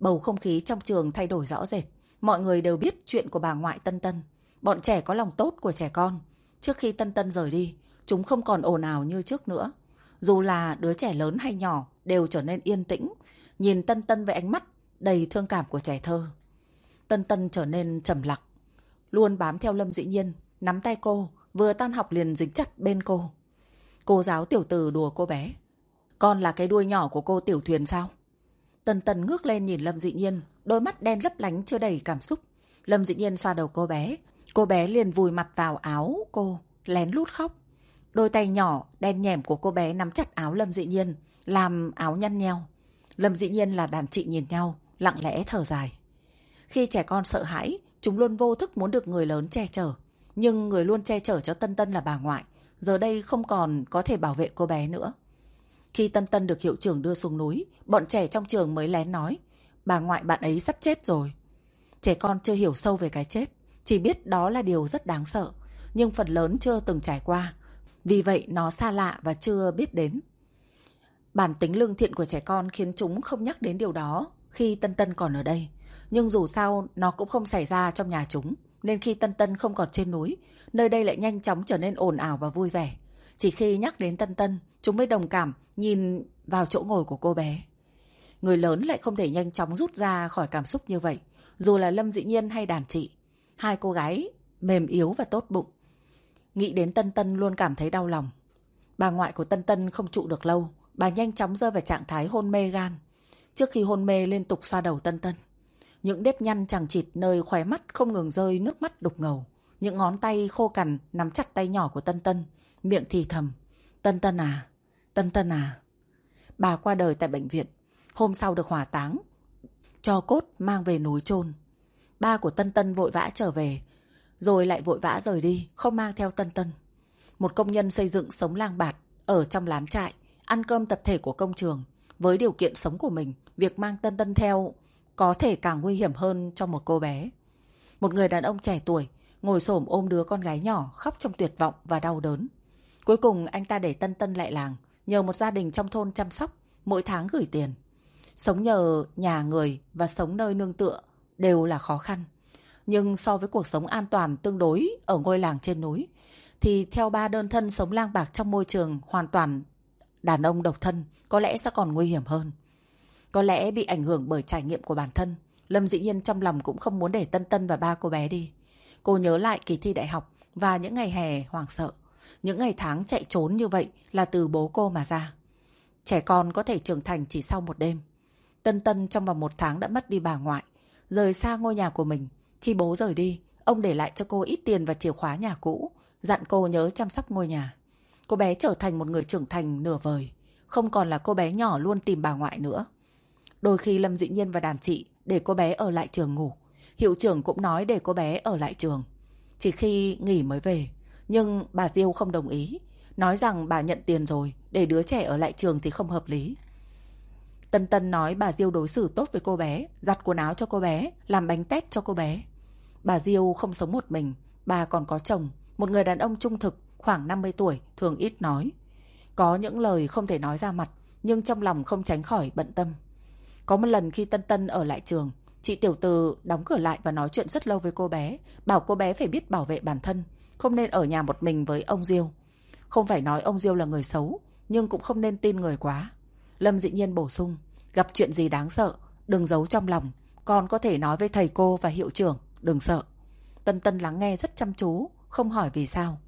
Bầu không khí trong trường thay đổi rõ rệt. Mọi người đều biết chuyện của bà ngoại Tân Tân. Bọn trẻ có lòng tốt của trẻ con. Trước khi Tân Tân rời đi, chúng không còn ồn ào như trước nữa. Dù là đứa trẻ lớn hay nhỏ đều trở nên yên tĩnh, nhìn Tân Tân với ánh mắt đầy thương cảm của trẻ thơ. Tân Tân trở nên trầm lặng, luôn bám theo Lâm Dĩ Nhiên, nắm tay cô, vừa tan học liền dính chặt bên cô. Cô giáo tiểu từ đùa cô bé. Con là cái đuôi nhỏ của cô tiểu thuyền sao? Tần tần ngước lên nhìn Lâm Dị Nhiên, đôi mắt đen lấp lánh chưa đầy cảm xúc. Lâm Dị Nhiên xoa đầu cô bé. Cô bé liền vùi mặt vào áo cô, lén lút khóc. Đôi tay nhỏ, đen nhẻm của cô bé nắm chặt áo Lâm Dị Nhiên, làm áo nhăn nheo. Lâm Dị Nhiên là đàn chị nhìn nhau, lặng lẽ thở dài. Khi trẻ con sợ hãi, chúng luôn vô thức muốn được người lớn che chở. Nhưng người luôn che chở cho Tân Tân là bà ngoại. Giờ đây không còn có thể bảo vệ cô bé nữa. Khi Tân Tân được hiệu trưởng đưa xuống núi, bọn trẻ trong trường mới lén nói, bà ngoại bạn ấy sắp chết rồi. Trẻ con chưa hiểu sâu về cái chết, chỉ biết đó là điều rất đáng sợ, nhưng phần lớn chưa từng trải qua. Vì vậy nó xa lạ và chưa biết đến. Bản tính lương thiện của trẻ con khiến chúng không nhắc đến điều đó khi Tân Tân còn ở đây. Nhưng dù sao nó cũng không xảy ra trong nhà chúng, nên khi Tân Tân không còn trên núi, nơi đây lại nhanh chóng trở nên ồn ào và vui vẻ. Chỉ khi nhắc đến Tân Tân, chúng mới đồng cảm nhìn vào chỗ ngồi của cô bé. Người lớn lại không thể nhanh chóng rút ra khỏi cảm xúc như vậy, dù là Lâm Dĩ Nhiên hay đàn chị. Hai cô gái mềm yếu và tốt bụng. Nghĩ đến Tân Tân luôn cảm thấy đau lòng. Bà ngoại của Tân Tân không trụ được lâu, bà nhanh chóng rơi vào trạng thái hôn mê gan. Trước khi hôn mê liên tục xoa đầu Tân Tân. Những đếp nhăn chẳng chịt nơi khóe mắt không ngừng rơi nước mắt đục ngầu. Những ngón tay khô cằn nắm chặt tay nhỏ của Tân Tân, miệng thì thầm. Tân Tân à, Tân Tân à. Bà qua đời tại bệnh viện. Hôm sau được hỏa táng. Cho cốt mang về núi chôn Ba của Tân Tân vội vã trở về. Rồi lại vội vã rời đi, không mang theo Tân Tân. Một công nhân xây dựng sống lang bạt ở trong lán trại, ăn cơm tập thể của công trường. Với điều kiện sống của mình, việc mang Tân Tân theo có thể càng nguy hiểm hơn cho một cô bé. Một người đàn ông trẻ tuổi ngồi xổm ôm đứa con gái nhỏ khóc trong tuyệt vọng và đau đớn. Cuối cùng anh ta để Tân Tân lại làng, nhờ một gia đình trong thôn chăm sóc, mỗi tháng gửi tiền. Sống nhờ nhà người và sống nơi nương tựa đều là khó khăn. Nhưng so với cuộc sống an toàn tương đối ở ngôi làng trên núi, thì theo ba đơn thân sống lang bạc trong môi trường hoàn toàn đàn ông độc thân có lẽ sẽ còn nguy hiểm hơn. Có lẽ bị ảnh hưởng bởi trải nghiệm của bản thân, Lâm dĩ nhiên trong lòng cũng không muốn để Tân Tân và ba cô bé đi. Cô nhớ lại kỳ thi đại học và những ngày hè hoảng sợ. Những ngày tháng chạy trốn như vậy là từ bố cô mà ra. Trẻ con có thể trưởng thành chỉ sau một đêm. Tân Tân trong vòng một tháng đã mất đi bà ngoại, rời xa ngôi nhà của mình. Khi bố rời đi, ông để lại cho cô ít tiền và chìa khóa nhà cũ, dặn cô nhớ chăm sóc ngôi nhà. Cô bé trở thành một người trưởng thành nửa vời, không còn là cô bé nhỏ luôn tìm bà ngoại nữa. Đôi khi Lâm Dị Nhiên và đàn chị để cô bé ở lại trường ngủ. Hiệu trưởng cũng nói để cô bé ở lại trường. Chỉ khi nghỉ mới về. Nhưng bà Diêu không đồng ý. Nói rằng bà nhận tiền rồi, để đứa trẻ ở lại trường thì không hợp lý. Tân Tân nói bà Diêu đối xử tốt với cô bé, giặt quần áo cho cô bé, làm bánh tét cho cô bé. Bà Diêu không sống một mình, bà còn có chồng, một người đàn ông trung thực, khoảng 50 tuổi, thường ít nói. Có những lời không thể nói ra mặt, nhưng trong lòng không tránh khỏi bận tâm. Có một lần khi Tân Tân ở lại trường, chị Tiểu Từ đóng cửa lại và nói chuyện rất lâu với cô bé, bảo cô bé phải biết bảo vệ bản thân, không nên ở nhà một mình với ông Diêu. Không phải nói ông Diêu là người xấu, nhưng cũng không nên tin người quá. Lâm dị nhiên bổ sung, gặp chuyện gì đáng sợ, đừng giấu trong lòng, con có thể nói với thầy cô và hiệu trưởng, đừng sợ. Tân Tân lắng nghe rất chăm chú, không hỏi vì sao.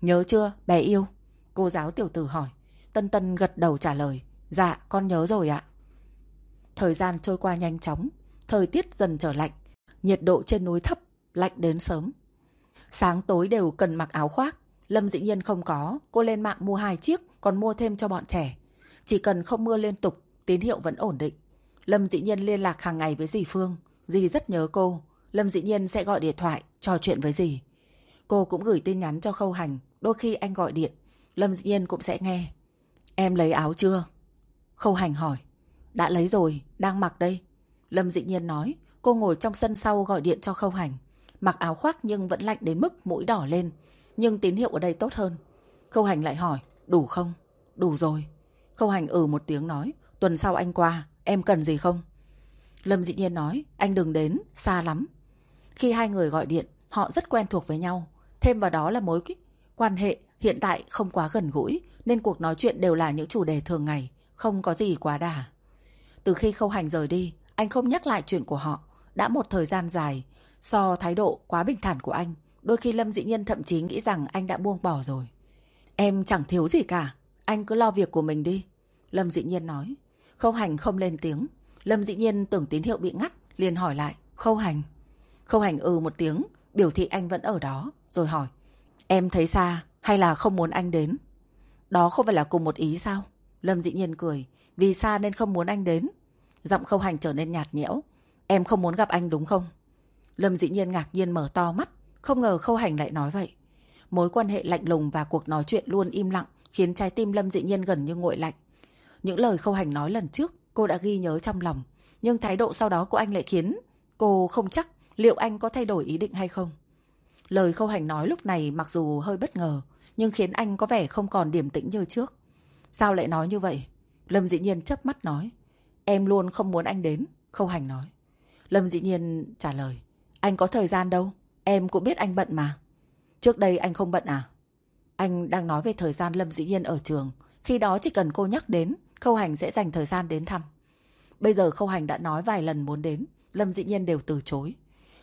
Nhớ chưa, bé yêu? Cô giáo tiểu tử hỏi. Tân Tân gật đầu trả lời. Dạ, con nhớ rồi ạ. Thời gian trôi qua nhanh chóng, thời tiết dần trở lạnh, nhiệt độ trên núi thấp, lạnh đến sớm. Sáng tối đều cần mặc áo khoác, Lâm dĩ nhiên không có, cô lên mạng mua hai chiếc, còn mua thêm cho bọn trẻ. Chỉ cần không mưa liên tục, tín hiệu vẫn ổn định. Lâm dĩ nhiên liên lạc hàng ngày với dì Phương, dì rất nhớ cô. Lâm dĩ nhiên sẽ gọi điện thoại, trò chuyện với dì. Cô cũng gửi tin nhắn cho khâu hành, đôi khi anh gọi điện, Lâm dĩ nhiên cũng sẽ nghe. Em lấy áo chưa? Khâu hành hỏi. Đã lấy rồi, đang mặc đây. Lâm dị nhiên nói, cô ngồi trong sân sau gọi điện cho khâu hành. Mặc áo khoác nhưng vẫn lạnh đến mức mũi đỏ lên. Nhưng tín hiệu ở đây tốt hơn. Khâu hành lại hỏi, đủ không? Đủ rồi. Khâu hành ừ một tiếng nói, tuần sau anh qua, em cần gì không? Lâm dị nhiên nói, anh đừng đến, xa lắm. Khi hai người gọi điện, họ rất quen thuộc với nhau. Thêm vào đó là mối quan hệ hiện tại không quá gần gũi, nên cuộc nói chuyện đều là những chủ đề thường ngày, không có gì quá đà. Từ khi khâu hành rời đi, anh không nhắc lại chuyện của họ. Đã một thời gian dài, so thái độ quá bình thản của anh, đôi khi Lâm Dĩ Nhân thậm chí nghĩ rằng anh đã buông bỏ rồi. Em chẳng thiếu gì cả, anh cứ lo việc của mình đi. Lâm Dĩ Nhiên nói. Khâu hành không lên tiếng. Lâm Dĩ Nhiên tưởng tín hiệu bị ngắt, liền hỏi lại. Khâu hành. Khâu hành ừ một tiếng, biểu thị anh vẫn ở đó, rồi hỏi. Em thấy xa hay là không muốn anh đến? Đó không phải là cùng một ý sao? Lâm Dĩ Nhiên cười. Vì xa nên không muốn anh đến. Giọng khâu hành trở nên nhạt nhẽo. Em không muốn gặp anh đúng không? Lâm dĩ nhiên ngạc nhiên mở to mắt. Không ngờ khâu hành lại nói vậy. Mối quan hệ lạnh lùng và cuộc nói chuyện luôn im lặng khiến trái tim Lâm dĩ nhiên gần như nguội lạnh. Những lời khâu hành nói lần trước, cô đã ghi nhớ trong lòng. Nhưng thái độ sau đó của anh lại khiến cô không chắc liệu anh có thay đổi ý định hay không. Lời khâu hành nói lúc này mặc dù hơi bất ngờ, nhưng khiến anh có vẻ không còn điềm tĩnh như trước. Sao lại nói như vậy? Lâm dĩ nhiên chớp mắt nói. Em luôn không muốn anh đến. Khâu hành nói. Lâm dĩ nhiên trả lời. Anh có thời gian đâu. Em cũng biết anh bận mà. Trước đây anh không bận à? Anh đang nói về thời gian Lâm dĩ nhiên ở trường. Khi đó chỉ cần cô nhắc đến, Khâu Hành sẽ dành thời gian đến thăm. Bây giờ Khâu Hành đã nói vài lần muốn đến, Lâm dĩ nhiên đều từ chối.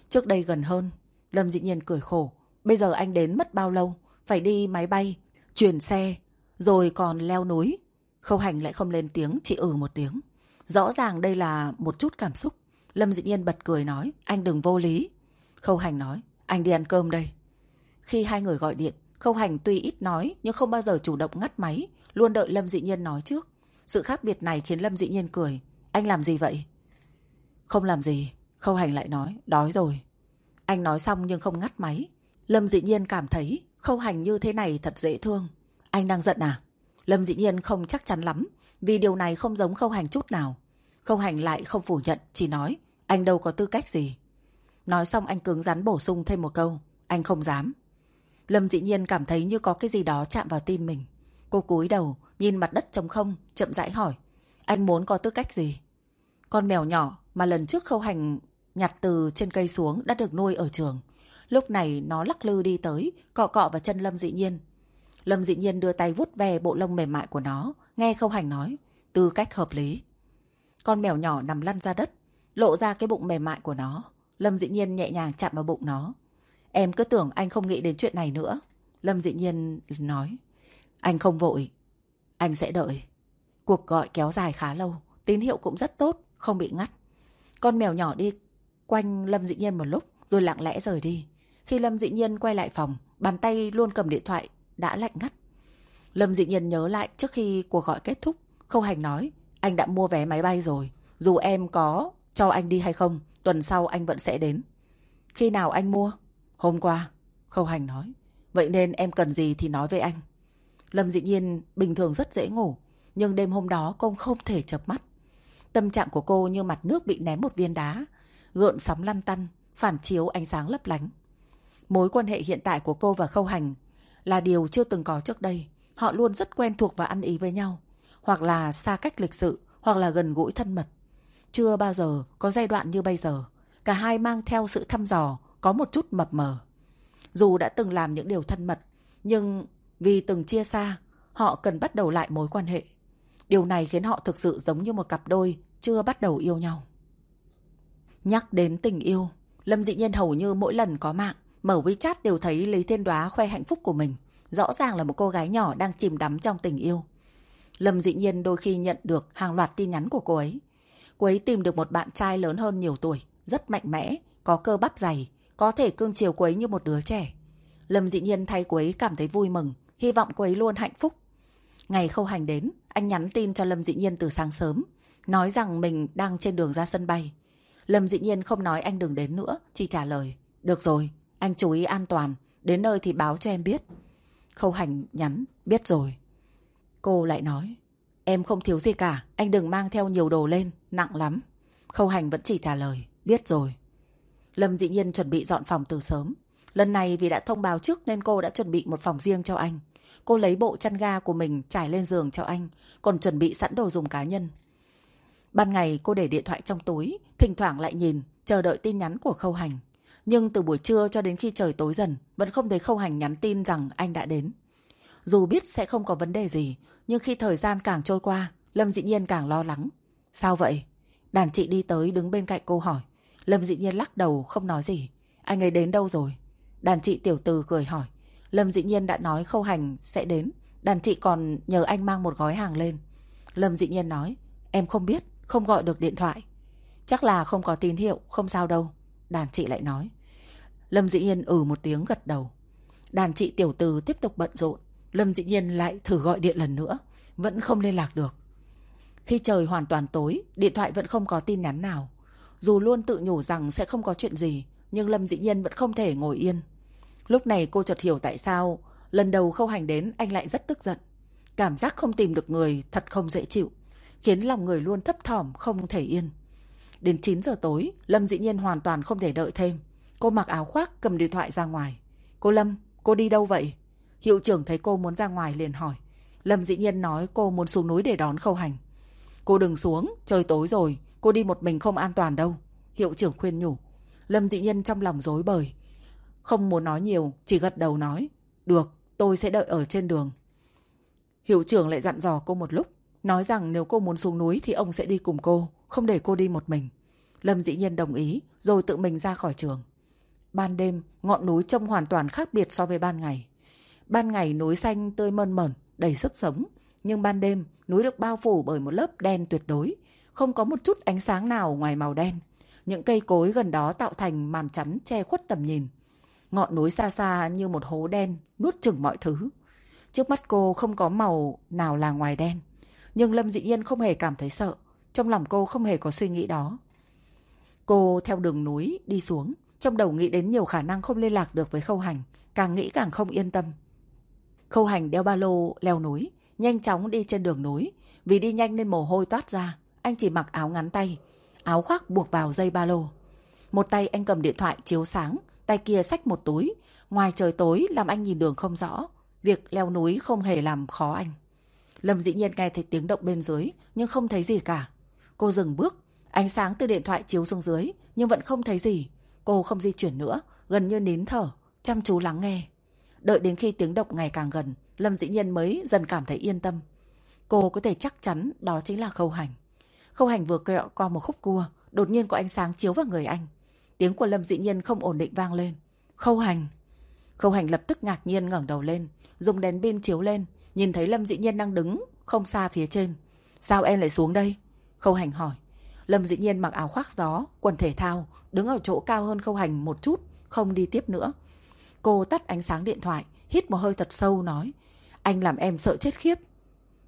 Trước đây gần hơn, Lâm dĩ nhiên cười khổ. Bây giờ anh đến mất bao lâu? Phải đi máy bay, chuyển xe, rồi còn leo núi. Khâu hành lại không lên tiếng, chỉ ừ một tiếng. Rõ ràng đây là một chút cảm xúc. Lâm dĩ nhiên bật cười nói, anh đừng vô lý. Khâu hành nói, anh đi ăn cơm đây. Khi hai người gọi điện, Khâu hành tuy ít nói nhưng không bao giờ chủ động ngắt máy, luôn đợi Lâm dĩ nhiên nói trước. Sự khác biệt này khiến Lâm dĩ nhiên cười. Anh làm gì vậy? Không làm gì. Khâu hành lại nói, đói rồi. Anh nói xong nhưng không ngắt máy. Lâm dĩ nhiên cảm thấy khâu hành như thế này thật dễ thương. Anh đang giận à? Lâm dĩ nhiên không chắc chắn lắm, vì điều này không giống khâu hành chút nào. Khâu hành lại không phủ nhận, chỉ nói, anh đâu có tư cách gì. Nói xong anh cứng rắn bổ sung thêm một câu, anh không dám. Lâm dĩ nhiên cảm thấy như có cái gì đó chạm vào tim mình. Cô cúi đầu, nhìn mặt đất trống không, chậm rãi hỏi, anh muốn có tư cách gì? Con mèo nhỏ mà lần trước khâu hành nhặt từ trên cây xuống đã được nuôi ở trường. Lúc này nó lắc lư đi tới, cọ cọ vào chân Lâm dĩ nhiên, Lâm dị nhiên đưa tay vuốt ve bộ lông mềm mại của nó, nghe khâu hành nói, tư cách hợp lý. Con mèo nhỏ nằm lăn ra đất, lộ ra cái bụng mềm mại của nó. Lâm dĩ nhiên nhẹ nhàng chạm vào bụng nó. Em cứ tưởng anh không nghĩ đến chuyện này nữa. Lâm dĩ nhiên nói. Anh không vội. Anh sẽ đợi. Cuộc gọi kéo dài khá lâu. Tín hiệu cũng rất tốt, không bị ngắt. Con mèo nhỏ đi quanh Lâm dĩ nhiên một lúc rồi lặng lẽ rời đi. Khi Lâm dĩ nhiên quay lại phòng, bàn tay luôn cầm điện thoại, đã lạnh ngắt. Lâm dị nhiên nhớ lại trước khi cuộc gọi kết thúc. Khâu hành nói, anh đã mua vé máy bay rồi. Dù em có cho anh đi hay không, tuần sau anh vẫn sẽ đến. Khi nào anh mua? Hôm qua. Khâu hành nói. Vậy nên em cần gì thì nói với anh. Lâm dị nhiên bình thường rất dễ ngủ. Nhưng đêm hôm đó cô không thể chập mắt. Tâm trạng của cô như mặt nước bị ném một viên đá. Gợn sóng lăn tăn, phản chiếu ánh sáng lấp lánh. Mối quan hệ hiện tại của cô và Khâu Hành là điều chưa từng có trước đây. Họ luôn rất quen thuộc và ăn ý với nhau. Hoặc là xa cách lịch sự, hoặc là gần gũi thân mật. Chưa bao giờ có giai đoạn như bây giờ. Cả hai mang theo sự thăm dò, có một chút mập mờ. Dù đã từng làm những điều thân mật, nhưng vì từng chia xa, họ cần bắt đầu lại mối quan hệ. Điều này khiến họ thực sự giống như một cặp đôi chưa bắt đầu yêu nhau. Nhắc đến tình yêu, Lâm Dị Nhiên hầu như mỗi lần có mạng, mở WeChat đều thấy Lý Thiên Đoá khoe hạnh phúc của mình. Rõ ràng là một cô gái nhỏ đang chìm đắm trong tình yêu. Lâm Dị Nhiên đôi khi nhận được hàng loạt tin nhắn của cô ấy. Cô ấy tìm được một bạn trai lớn hơn nhiều tuổi, rất mạnh mẽ, có cơ bắp dày, có thể cương chiều cô ấy như một đứa trẻ. Lâm Dị Nhiên thay cô ấy cảm thấy vui mừng, hy vọng cô ấy luôn hạnh phúc. Ngày khâu hành đến, anh nhắn tin cho Lâm Dị Nhiên từ sáng sớm, nói rằng mình đang trên đường ra sân bay. Lâm Dị Nhiên không nói anh đừng đến nữa, chỉ trả lời. Được rồi, anh chú ý an toàn, đến nơi thì báo cho em biết. Khâu hành nhắn, biết rồi. Cô lại nói, em không thiếu gì cả, anh đừng mang theo nhiều đồ lên, nặng lắm. Khâu hành vẫn chỉ trả lời, biết rồi. Lâm Dị Nhiên chuẩn bị dọn phòng từ sớm. Lần này vì đã thông báo trước nên cô đã chuẩn bị một phòng riêng cho anh. Cô lấy bộ chăn ga của mình trải lên giường cho anh, còn chuẩn bị sẵn đồ dùng cá nhân. Ban ngày cô để điện thoại trong túi, thỉnh thoảng lại nhìn, chờ đợi tin nhắn của Khâu Hành. Nhưng từ buổi trưa cho đến khi trời tối dần, vẫn không thấy Khâu Hành nhắn tin rằng anh đã đến. Dù biết sẽ không có vấn đề gì, nhưng khi thời gian càng trôi qua, Lâm Dị Nhiên càng lo lắng. Sao vậy? Đàn chị đi tới đứng bên cạnh cô hỏi. Lâm Dị Nhiên lắc đầu không nói gì. Anh ấy đến đâu rồi? Đàn chị tiểu từ cười hỏi. Lâm Dị Nhiên đã nói Khâu Hành sẽ đến. Đàn chị còn nhờ anh mang một gói hàng lên. Lâm Dị Nhiên nói. Em không biết, không gọi được điện thoại. Chắc là không có tín hiệu, không sao đâu. Đàn chị lại nói. Lâm Dĩ Nhiên ừ một tiếng gật đầu. Đàn chị tiểu từ tiếp tục bận rộn. Lâm Dĩ Nhiên lại thử gọi điện lần nữa. Vẫn không liên lạc được. Khi trời hoàn toàn tối, điện thoại vẫn không có tin nhắn nào. Dù luôn tự nhủ rằng sẽ không có chuyện gì, nhưng Lâm Dĩ Nhiên vẫn không thể ngồi yên. Lúc này cô chợt hiểu tại sao lần đầu khâu hành đến anh lại rất tức giận. Cảm giác không tìm được người thật không dễ chịu, khiến lòng người luôn thấp thỏm không thể yên. Đến 9 giờ tối, Lâm dĩ nhiên hoàn toàn không thể đợi thêm. Cô mặc áo khoác cầm điện thoại ra ngoài. Cô Lâm, cô đi đâu vậy? Hiệu trưởng thấy cô muốn ra ngoài liền hỏi. Lâm dĩ nhiên nói cô muốn xuống núi để đón khâu hành. Cô đừng xuống, trời tối rồi, cô đi một mình không an toàn đâu. Hiệu trưởng khuyên nhủ. Lâm dĩ nhiên trong lòng dối bời. Không muốn nói nhiều, chỉ gật đầu nói. Được, tôi sẽ đợi ở trên đường. Hiệu trưởng lại dặn dò cô một lúc. Nói rằng nếu cô muốn xuống núi thì ông sẽ đi cùng cô, không để cô đi một mình. Lâm dĩ nhiên đồng ý, rồi tự mình ra khỏi trường. Ban đêm, ngọn núi trông hoàn toàn khác biệt so với ban ngày. Ban ngày núi xanh tươi mơn mởn, đầy sức sống. Nhưng ban đêm, núi được bao phủ bởi một lớp đen tuyệt đối. Không có một chút ánh sáng nào ngoài màu đen. Những cây cối gần đó tạo thành màn chắn che khuất tầm nhìn. Ngọn núi xa xa như một hố đen, nuốt chửng mọi thứ. Trước mắt cô không có màu nào là ngoài đen. Nhưng Lâm Dị Yên không hề cảm thấy sợ. Trong lòng cô không hề có suy nghĩ đó. Cô theo đường núi đi xuống. Trong đầu nghĩ đến nhiều khả năng không liên lạc được với khâu hành. Càng nghĩ càng không yên tâm. Khâu hành đeo ba lô leo núi. Nhanh chóng đi trên đường núi. Vì đi nhanh nên mồ hôi toát ra. Anh chỉ mặc áo ngắn tay. Áo khoác buộc vào dây ba lô. Một tay anh cầm điện thoại chiếu sáng. Tay kia xách một túi. Ngoài trời tối làm anh nhìn đường không rõ. Việc leo núi không hề làm khó anh. Lâm dĩ nhiên nghe thấy tiếng động bên dưới, nhưng không thấy gì cả. Cô dừng bước, ánh sáng từ điện thoại chiếu xuống dưới, nhưng vẫn không thấy gì. Cô không di chuyển nữa, gần như nín thở, chăm chú lắng nghe. Đợi đến khi tiếng động ngày càng gần, Lâm dĩ nhiên mới dần cảm thấy yên tâm. Cô có thể chắc chắn đó chính là khâu hành. Khâu hành vừa kẹo qua một khúc cua, đột nhiên có ánh sáng chiếu vào người anh. Tiếng của Lâm Dị Nhiên không ổn định vang lên. Khâu hành. Khâu hành lập tức ngạc nhiên ngẩng đầu lên, dùng đèn pin chiếu lên, nhìn thấy Lâm Dị Nhiên đang đứng không xa phía trên. Sao em lại xuống đây? Khâu hành hỏi. Lâm Dị Nhiên mặc áo khoác gió, quần thể thao, đứng ở chỗ cao hơn khâu hành một chút, không đi tiếp nữa. Cô tắt ánh sáng điện thoại, hít một hơi thật sâu nói. Anh làm em sợ chết khiếp.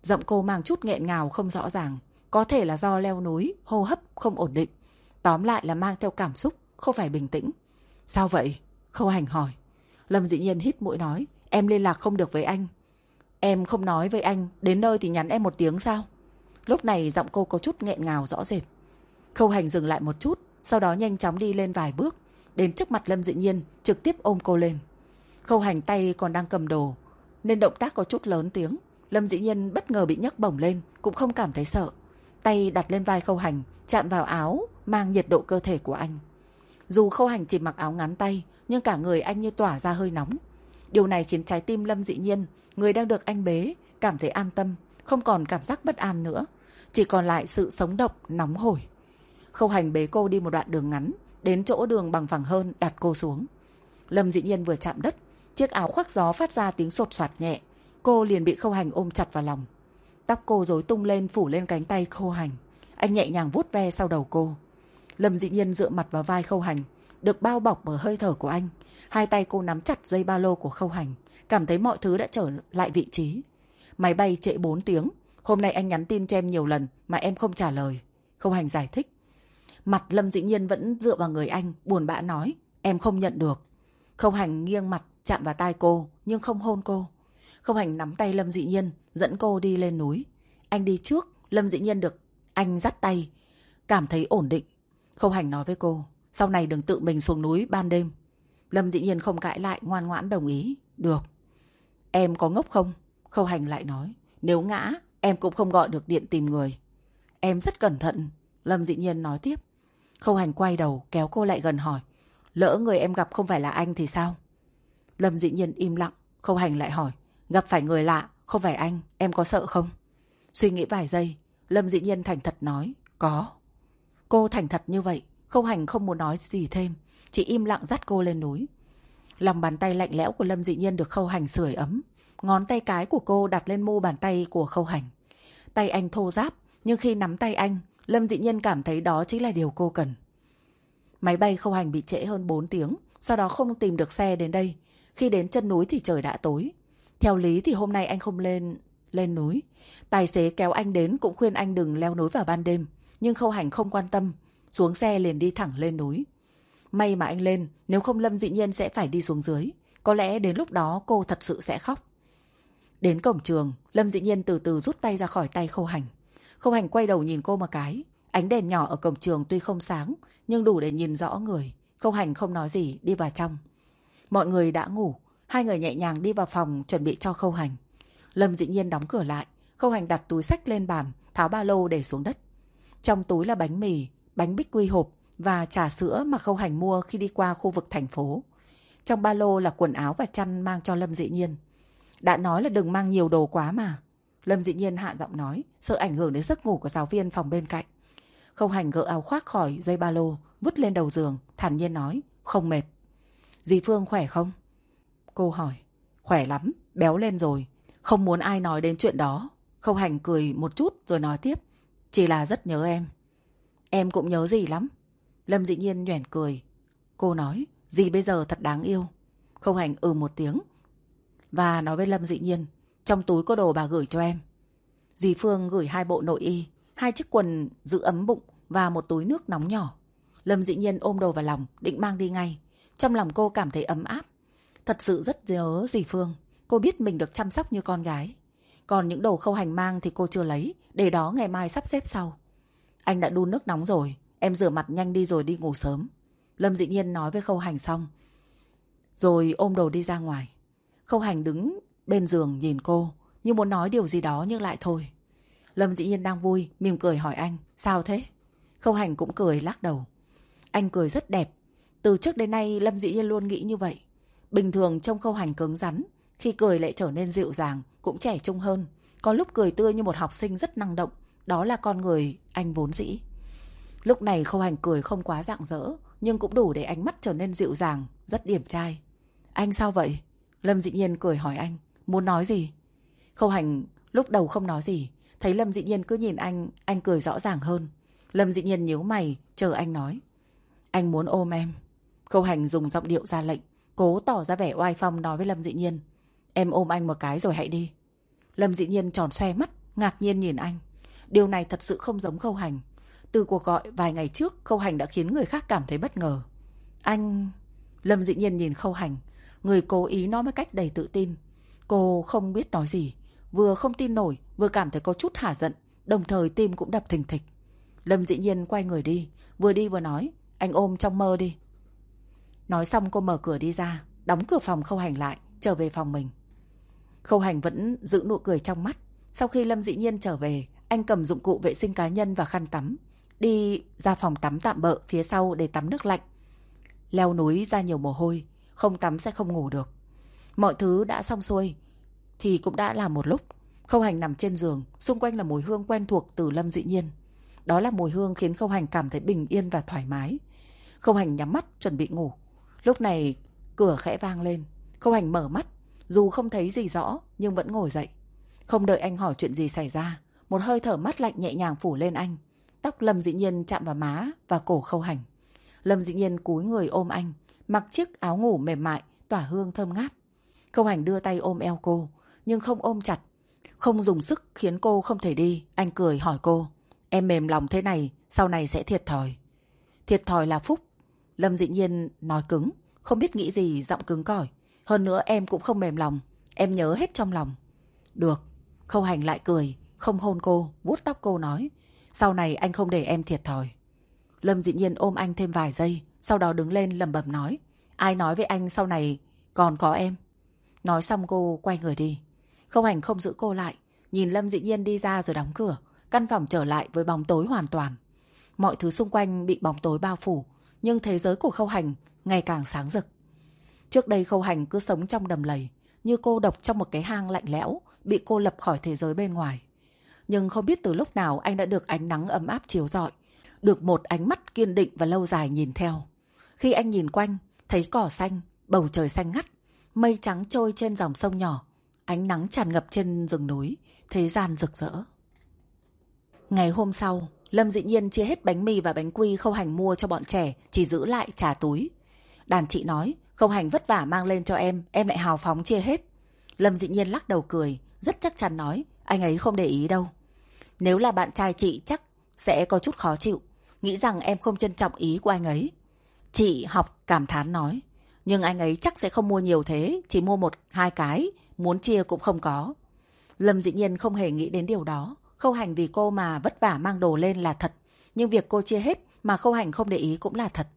Giọng cô mang chút nghẹn ngào không rõ ràng. Có thể là do leo núi, hô hấp không ổn định. Tóm lại là mang theo cảm xúc, không phải bình tĩnh. Sao vậy? Khâu hành hỏi. Lâm dĩ nhiên hít mũi nói. Em liên lạc không được với anh. Em không nói với anh, đến nơi thì nhắn em một tiếng sao? Lúc này giọng cô có chút nghẹn ngào rõ rệt. Khâu hành dừng lại một chút, sau đó nhanh chóng đi lên vài bước, đến trước mặt Lâm Dị Nhiên, trực tiếp ôm cô lên. Khâu hành tay còn đang cầm đồ, nên động tác có chút lớn tiếng. Lâm Dĩ Nhiên bất ngờ bị nhấc bổng lên, cũng không cảm thấy sợ. Tay đặt lên vai khâu hành, chạm vào áo, mang nhiệt độ cơ thể của anh. Dù khâu hành chỉ mặc áo ngắn tay, nhưng cả người anh như tỏa ra hơi nóng. Điều này khiến trái tim Lâm Dĩ Nhiên, người đang được anh bế, cảm thấy an tâm, không còn cảm giác bất an nữa. Chỉ còn lại sự sống động, nóng hổi. Khâu hành bế cô đi một đoạn đường ngắn, đến chỗ đường bằng phẳng hơn đặt cô xuống. Lâm Dĩ Nhiên vừa chạm đất, chiếc áo khoác gió phát ra tiếng sột soạt nhẹ. Cô liền bị khâu hành ôm chặt vào lòng. Tóc cô rối tung lên phủ lên cánh tay khâu hành. Anh nhẹ nhàng vuốt ve sau đầu cô. Lâm Dĩ Nhiên dựa mặt vào vai khâu hành, được bao bọc bởi hơi thở của anh. Hai tay cô nắm chặt dây ba lô của khâu hành, cảm thấy mọi thứ đã trở lại vị trí. Máy bay trễ 4 tiếng, hôm nay anh nhắn tin cho em nhiều lần mà em không trả lời. không hành giải thích. Mặt Lâm Dĩ Nhiên vẫn dựa vào người anh, buồn bã nói, em không nhận được. không hành nghiêng mặt chạm vào tai cô, nhưng không hôn cô. không hành nắm tay Lâm Dĩ Nhiên, dẫn cô đi lên núi. Anh đi trước, Lâm Dĩ Nhiên được anh dắt tay, cảm thấy ổn định. không hành nói với cô, sau này đừng tự mình xuống núi ban đêm. Lâm Dĩ Nhiên không cãi lại, ngoan ngoãn đồng ý. Được. Em có ngốc không? Khâu hành lại nói, nếu ngã, em cũng không gọi được điện tìm người. Em rất cẩn thận, Lâm Dị Nhiên nói tiếp. Khâu hành quay đầu kéo cô lại gần hỏi. Lỡ người em gặp không phải là anh thì sao? Lâm Dị Nhiên im lặng. Khâu hành lại hỏi. Gặp phải người lạ, không phải anh, em có sợ không? Suy nghĩ vài giây, Lâm Dị Nhiên thành thật nói. Có. Cô thành thật như vậy, Khâu hành không muốn nói gì thêm. Chỉ im lặng dắt cô lên núi. Lòng bàn tay lạnh lẽo của Lâm Dị Nhiên được khâu hành sưởi ấm. Ngón tay cái của cô đặt lên mu bàn tay của khâu hành. Tay anh thô giáp, nhưng khi nắm tay anh, Lâm Dị Nhiên cảm thấy đó chính là điều cô cần. Máy bay khâu hành bị trễ hơn 4 tiếng, sau đó không tìm được xe đến đây. Khi đến chân núi thì trời đã tối. Theo lý thì hôm nay anh không lên lên núi. Tài xế kéo anh đến cũng khuyên anh đừng leo núi vào ban đêm. Nhưng khâu hành không quan tâm, xuống xe liền đi thẳng lên núi. May mà anh lên, nếu không Lâm dị nhiên sẽ phải đi xuống dưới. Có lẽ đến lúc đó cô thật sự sẽ khóc. Đến cổng trường, Lâm dị nhiên từ từ rút tay ra khỏi tay khâu hành. Khâu hành quay đầu nhìn cô một cái. Ánh đèn nhỏ ở cổng trường tuy không sáng, nhưng đủ để nhìn rõ người. Khâu hành không nói gì, đi vào trong. Mọi người đã ngủ. Hai người nhẹ nhàng đi vào phòng chuẩn bị cho khâu hành. Lâm dĩ nhiên đóng cửa lại. Khâu hành đặt túi sách lên bàn, tháo ba lô để xuống đất. Trong túi là bánh mì, bánh bích quy hộp và trà sữa mà khâu hành mua khi đi qua khu vực thành phố. Trong ba lô là quần áo và chăn mang cho Lâm dĩ nhiên. Đã nói là đừng mang nhiều đồ quá mà. Lâm dĩ nhiên hạ giọng nói, sợ ảnh hưởng đến giấc ngủ của giáo viên phòng bên cạnh. Không hành gỡ áo khoác khỏi dây ba lô, vứt lên đầu giường, thản nhiên nói, không mệt. Dì Phương khỏe không? Cô hỏi, khỏe lắm, béo lên rồi. Không muốn ai nói đến chuyện đó. Không hành cười một chút rồi nói tiếp, chỉ là rất nhớ em. Em cũng nhớ gì lắm. Lâm dĩ nhiên nhoẻn cười. Cô nói, dì bây giờ thật đáng yêu. Không hành ừ một tiếng. Và nói với Lâm dị nhiên, trong túi có đồ bà gửi cho em. Dì Phương gửi hai bộ nội y, hai chiếc quần giữ ấm bụng và một túi nước nóng nhỏ. Lâm dị nhiên ôm đồ vào lòng, định mang đi ngay. Trong lòng cô cảm thấy ấm áp. Thật sự rất nhớ dì Phương. Cô biết mình được chăm sóc như con gái. Còn những đồ khâu hành mang thì cô chưa lấy, để đó ngày mai sắp xếp sau. Anh đã đun nước nóng rồi, em rửa mặt nhanh đi rồi đi ngủ sớm. Lâm dị nhiên nói với khâu hành xong. Rồi ôm đồ đi ra ngoài. Khâu hành đứng Bên giường nhìn cô, như muốn nói điều gì đó nhưng lại thôi. Lâm dĩ nhiên đang vui, mỉm cười hỏi anh, sao thế? Khâu hành cũng cười lắc đầu. Anh cười rất đẹp. Từ trước đến nay Lâm dĩ nhiên luôn nghĩ như vậy. Bình thường trông khâu hành cứng rắn, khi cười lại trở nên dịu dàng, cũng trẻ trung hơn. Có lúc cười tươi như một học sinh rất năng động, đó là con người anh vốn dĩ. Lúc này khâu hành cười không quá rạng rỡ, nhưng cũng đủ để ánh mắt trở nên dịu dàng, rất điểm trai. Anh sao vậy? Lâm Dị Nhiên cười hỏi anh, muốn nói gì? Khâu hành lúc đầu không nói gì, thấy Lâm Dị Nhiên cứ nhìn anh, anh cười rõ ràng hơn. Lâm Dị Nhiên nhíu mày, chờ anh nói. Anh muốn ôm em. Khâu hành dùng giọng điệu ra lệnh, cố tỏ ra vẻ oai phong nói với Lâm Dị Nhiên. Em ôm anh một cái rồi hãy đi. Lâm Dị Nhiên tròn xoe mắt, ngạc nhiên nhìn anh. Điều này thật sự không giống khâu hành. Từ cuộc gọi vài ngày trước, khâu hành đã khiến người khác cảm thấy bất ngờ. Anh... Lâm Dị Nhiên nhìn khâu hành, người cố ý nói với cách đầy tự tin. Cô không biết nói gì, vừa không tin nổi, vừa cảm thấy có chút hả giận, đồng thời tim cũng đập thình thịch. Lâm Dị Nhiên quay người đi, vừa đi vừa nói, anh ôm trong mơ đi. Nói xong cô mở cửa đi ra, đóng cửa phòng khâu hành lại, trở về phòng mình. Khâu hành vẫn giữ nụ cười trong mắt. Sau khi Lâm Dị Nhiên trở về, anh cầm dụng cụ vệ sinh cá nhân và khăn tắm. Đi ra phòng tắm tạm bợ phía sau để tắm nước lạnh. Leo núi ra nhiều mồ hôi, không tắm sẽ không ngủ được. Mọi thứ đã xong xuôi, thì cũng đã là một lúc. Khâu hành nằm trên giường, xung quanh là mùi hương quen thuộc từ Lâm Dị Nhiên. Đó là mùi hương khiến Khâu hành cảm thấy bình yên và thoải mái. Khâu hành nhắm mắt chuẩn bị ngủ. Lúc này cửa khẽ vang lên. Khâu hành mở mắt, dù không thấy gì rõ nhưng vẫn ngồi dậy. Không đợi anh hỏi chuyện gì xảy ra, một hơi thở mát lạnh nhẹ nhàng phủ lên anh. Tóc Lâm Dĩ Nhiên chạm vào má và cổ khâu hành. Lâm Dĩ Nhiên cúi người ôm anh, mặc chiếc áo ngủ mềm mại, tỏa hương thơm ngát. Khâu hành đưa tay ôm eo cô, nhưng không ôm chặt. Không dùng sức khiến cô không thể đi. Anh cười hỏi cô, em mềm lòng thế này, sau này sẽ thiệt thòi. Thiệt thòi là phúc. Lâm Dĩ Nhiên nói cứng, không biết nghĩ gì, giọng cứng cỏi. Hơn nữa em cũng không mềm lòng, em nhớ hết trong lòng. Được, khâu hành lại cười, không hôn cô, vuốt tóc cô nói. Sau này anh không để em thiệt thòi. Lâm dị nhiên ôm anh thêm vài giây, sau đó đứng lên lẩm bẩm nói. Ai nói với anh sau này còn có em? Nói xong cô quay người đi. Khâu hành không giữ cô lại, nhìn Lâm dị nhiên đi ra rồi đóng cửa. Căn phòng trở lại với bóng tối hoàn toàn. Mọi thứ xung quanh bị bóng tối bao phủ, nhưng thế giới của khâu hành ngày càng sáng rực. Trước đây khâu hành cứ sống trong đầm lầy, như cô độc trong một cái hang lạnh lẽo, bị cô lập khỏi thế giới bên ngoài. Nhưng không biết từ lúc nào anh đã được ánh nắng ấm áp chiếu rọi, được một ánh mắt kiên định và lâu dài nhìn theo. Khi anh nhìn quanh, thấy cỏ xanh, bầu trời xanh ngắt, mây trắng trôi trên dòng sông nhỏ, ánh nắng tràn ngập trên rừng núi, thế gian rực rỡ. Ngày hôm sau, Lâm dị nhiên chia hết bánh mì và bánh quy khâu hành mua cho bọn trẻ, chỉ giữ lại trà túi. Đàn chị nói, khâu hành vất vả mang lên cho em, em lại hào phóng chia hết. Lâm dị nhiên lắc đầu cười, rất chắc chắn nói, anh ấy không để ý đâu. Nếu là bạn trai chị chắc sẽ có chút khó chịu, nghĩ rằng em không trân trọng ý của anh ấy. Chị học cảm thán nói, nhưng anh ấy chắc sẽ không mua nhiều thế, chỉ mua một, hai cái, muốn chia cũng không có. Lâm dị nhiên không hề nghĩ đến điều đó, khâu hành vì cô mà vất vả mang đồ lên là thật, nhưng việc cô chia hết mà khâu hành không để ý cũng là thật.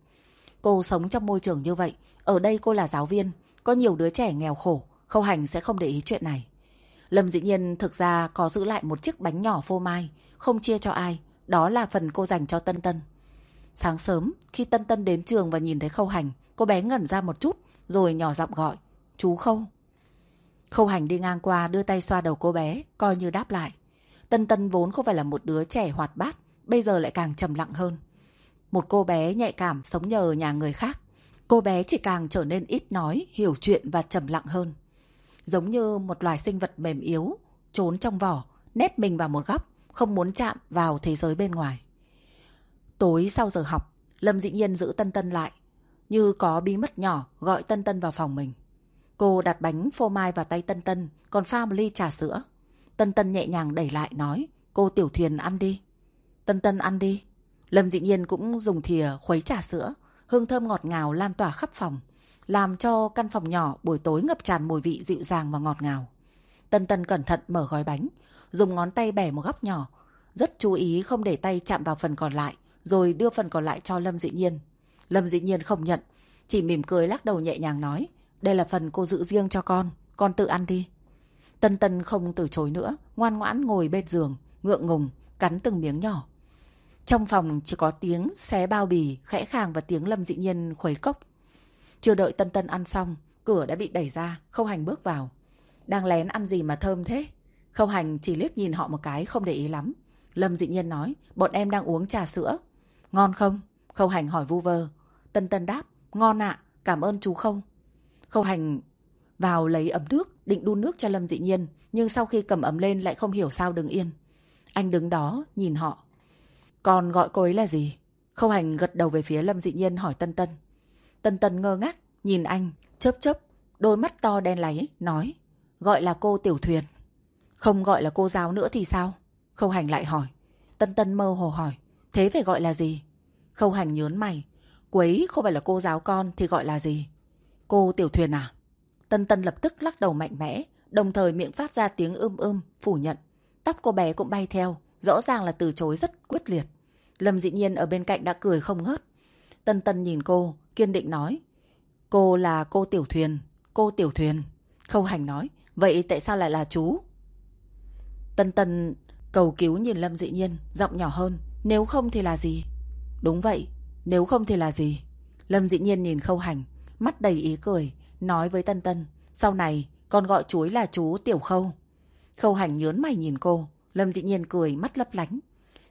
Cô sống trong môi trường như vậy, ở đây cô là giáo viên, có nhiều đứa trẻ nghèo khổ, khâu hành sẽ không để ý chuyện này. Lâm dĩ nhiên thực ra có giữ lại một chiếc bánh nhỏ phô mai, không chia cho ai, đó là phần cô dành cho Tân Tân. Sáng sớm, khi Tân Tân đến trường và nhìn thấy khâu hành, cô bé ngẩn ra một chút, rồi nhỏ giọng gọi, chú khâu. Khâu hành đi ngang qua đưa tay xoa đầu cô bé, coi như đáp lại. Tân Tân vốn không phải là một đứa trẻ hoạt bát, bây giờ lại càng trầm lặng hơn. Một cô bé nhạy cảm sống nhờ nhà người khác. Cô bé chỉ càng trở nên ít nói, hiểu chuyện và trầm lặng hơn. Giống như một loài sinh vật mềm yếu, trốn trong vỏ, nép mình vào một góc, không muốn chạm vào thế giới bên ngoài. Tối sau giờ học, Lâm dĩ nhiên giữ Tân Tân lại, như có bí mật nhỏ gọi Tân Tân vào phòng mình. Cô đặt bánh phô mai vào tay Tân Tân, còn pha một ly trà sữa. Tân Tân nhẹ nhàng đẩy lại nói, cô tiểu thuyền ăn đi. Tân Tân ăn đi. Lâm dĩ nhiên cũng dùng thìa khuấy trà sữa, hương thơm ngọt ngào lan tỏa khắp phòng, làm cho căn phòng nhỏ buổi tối ngập tràn mùi vị dịu dàng và ngọt ngào. Tân Tân cẩn thận mở gói bánh, dùng ngón tay bẻ một góc nhỏ, rất chú ý không để tay chạm vào phần còn lại, rồi đưa phần còn lại cho Lâm Dị Nhiên. Lâm Dị Nhiên không nhận, chỉ mỉm cười lắc đầu nhẹ nhàng nói, đây là phần cô giữ riêng cho con, con tự ăn đi. Tân Tân không từ chối nữa, ngoan ngoãn ngồi bên giường, ngượng ngùng, cắn từng miếng nhỏ. Trong phòng chỉ có tiếng xé bao bì, khẽ khàng và tiếng Lâm dị nhiên khuấy cốc. Chưa đợi Tân Tân ăn xong, cửa đã bị đẩy ra, Khâu Hành bước vào. Đang lén ăn gì mà thơm thế? Khâu Hành chỉ liếc nhìn họ một cái không để ý lắm. Lâm dị nhiên nói, bọn em đang uống trà sữa. Ngon không? Khâu hành hỏi vu vơ. Tân tân đáp. Ngon ạ, cảm ơn chú không. Khâu hành vào lấy ấm nước, định đun nước cho Lâm Dị Nhiên, nhưng sau khi cầm ấm lên lại không hiểu sao đứng yên. Anh đứng đó, nhìn họ. Còn gọi cô ấy là gì? Khâu hành gật đầu về phía Lâm Dị Nhiên hỏi Tân Tân. Tân Tân ngơ ngác, nhìn anh, chớp chớp, đôi mắt to đen láy, nói. Gọi là cô Tiểu Thuyền. Không gọi là cô giáo nữa thì sao? Khâu hành lại hỏi. Tân Tân mơ hồ hỏi. Thế phải gọi là gì? Khâu hành nhớn mày. Quấy không phải là cô giáo con thì gọi là gì? Cô Tiểu Thuyền à? Tân Tân lập tức lắc đầu mạnh mẽ, đồng thời miệng phát ra tiếng ưm ưm, phủ nhận. Tóc cô bé cũng bay theo, rõ ràng là từ chối rất quyết liệt. Lâm dị nhiên ở bên cạnh đã cười không ngớt. Tân Tân nhìn cô, kiên định nói. Cô là cô Tiểu Thuyền, cô Tiểu Thuyền. Khâu hành nói, vậy tại sao lại là chú? Tân Tân cầu cứu nhìn Lâm dị nhiên, giọng nhỏ hơn. Nếu không thì là gì? Đúng vậy, nếu không thì là gì? Lâm dị nhiên nhìn khâu hành, mắt đầy ý cười, nói với Tân Tân. Sau này, con gọi chuối là chú Tiểu Khâu. Khâu hành nhớn mày nhìn cô, Lâm dị nhiên cười mắt lấp lánh.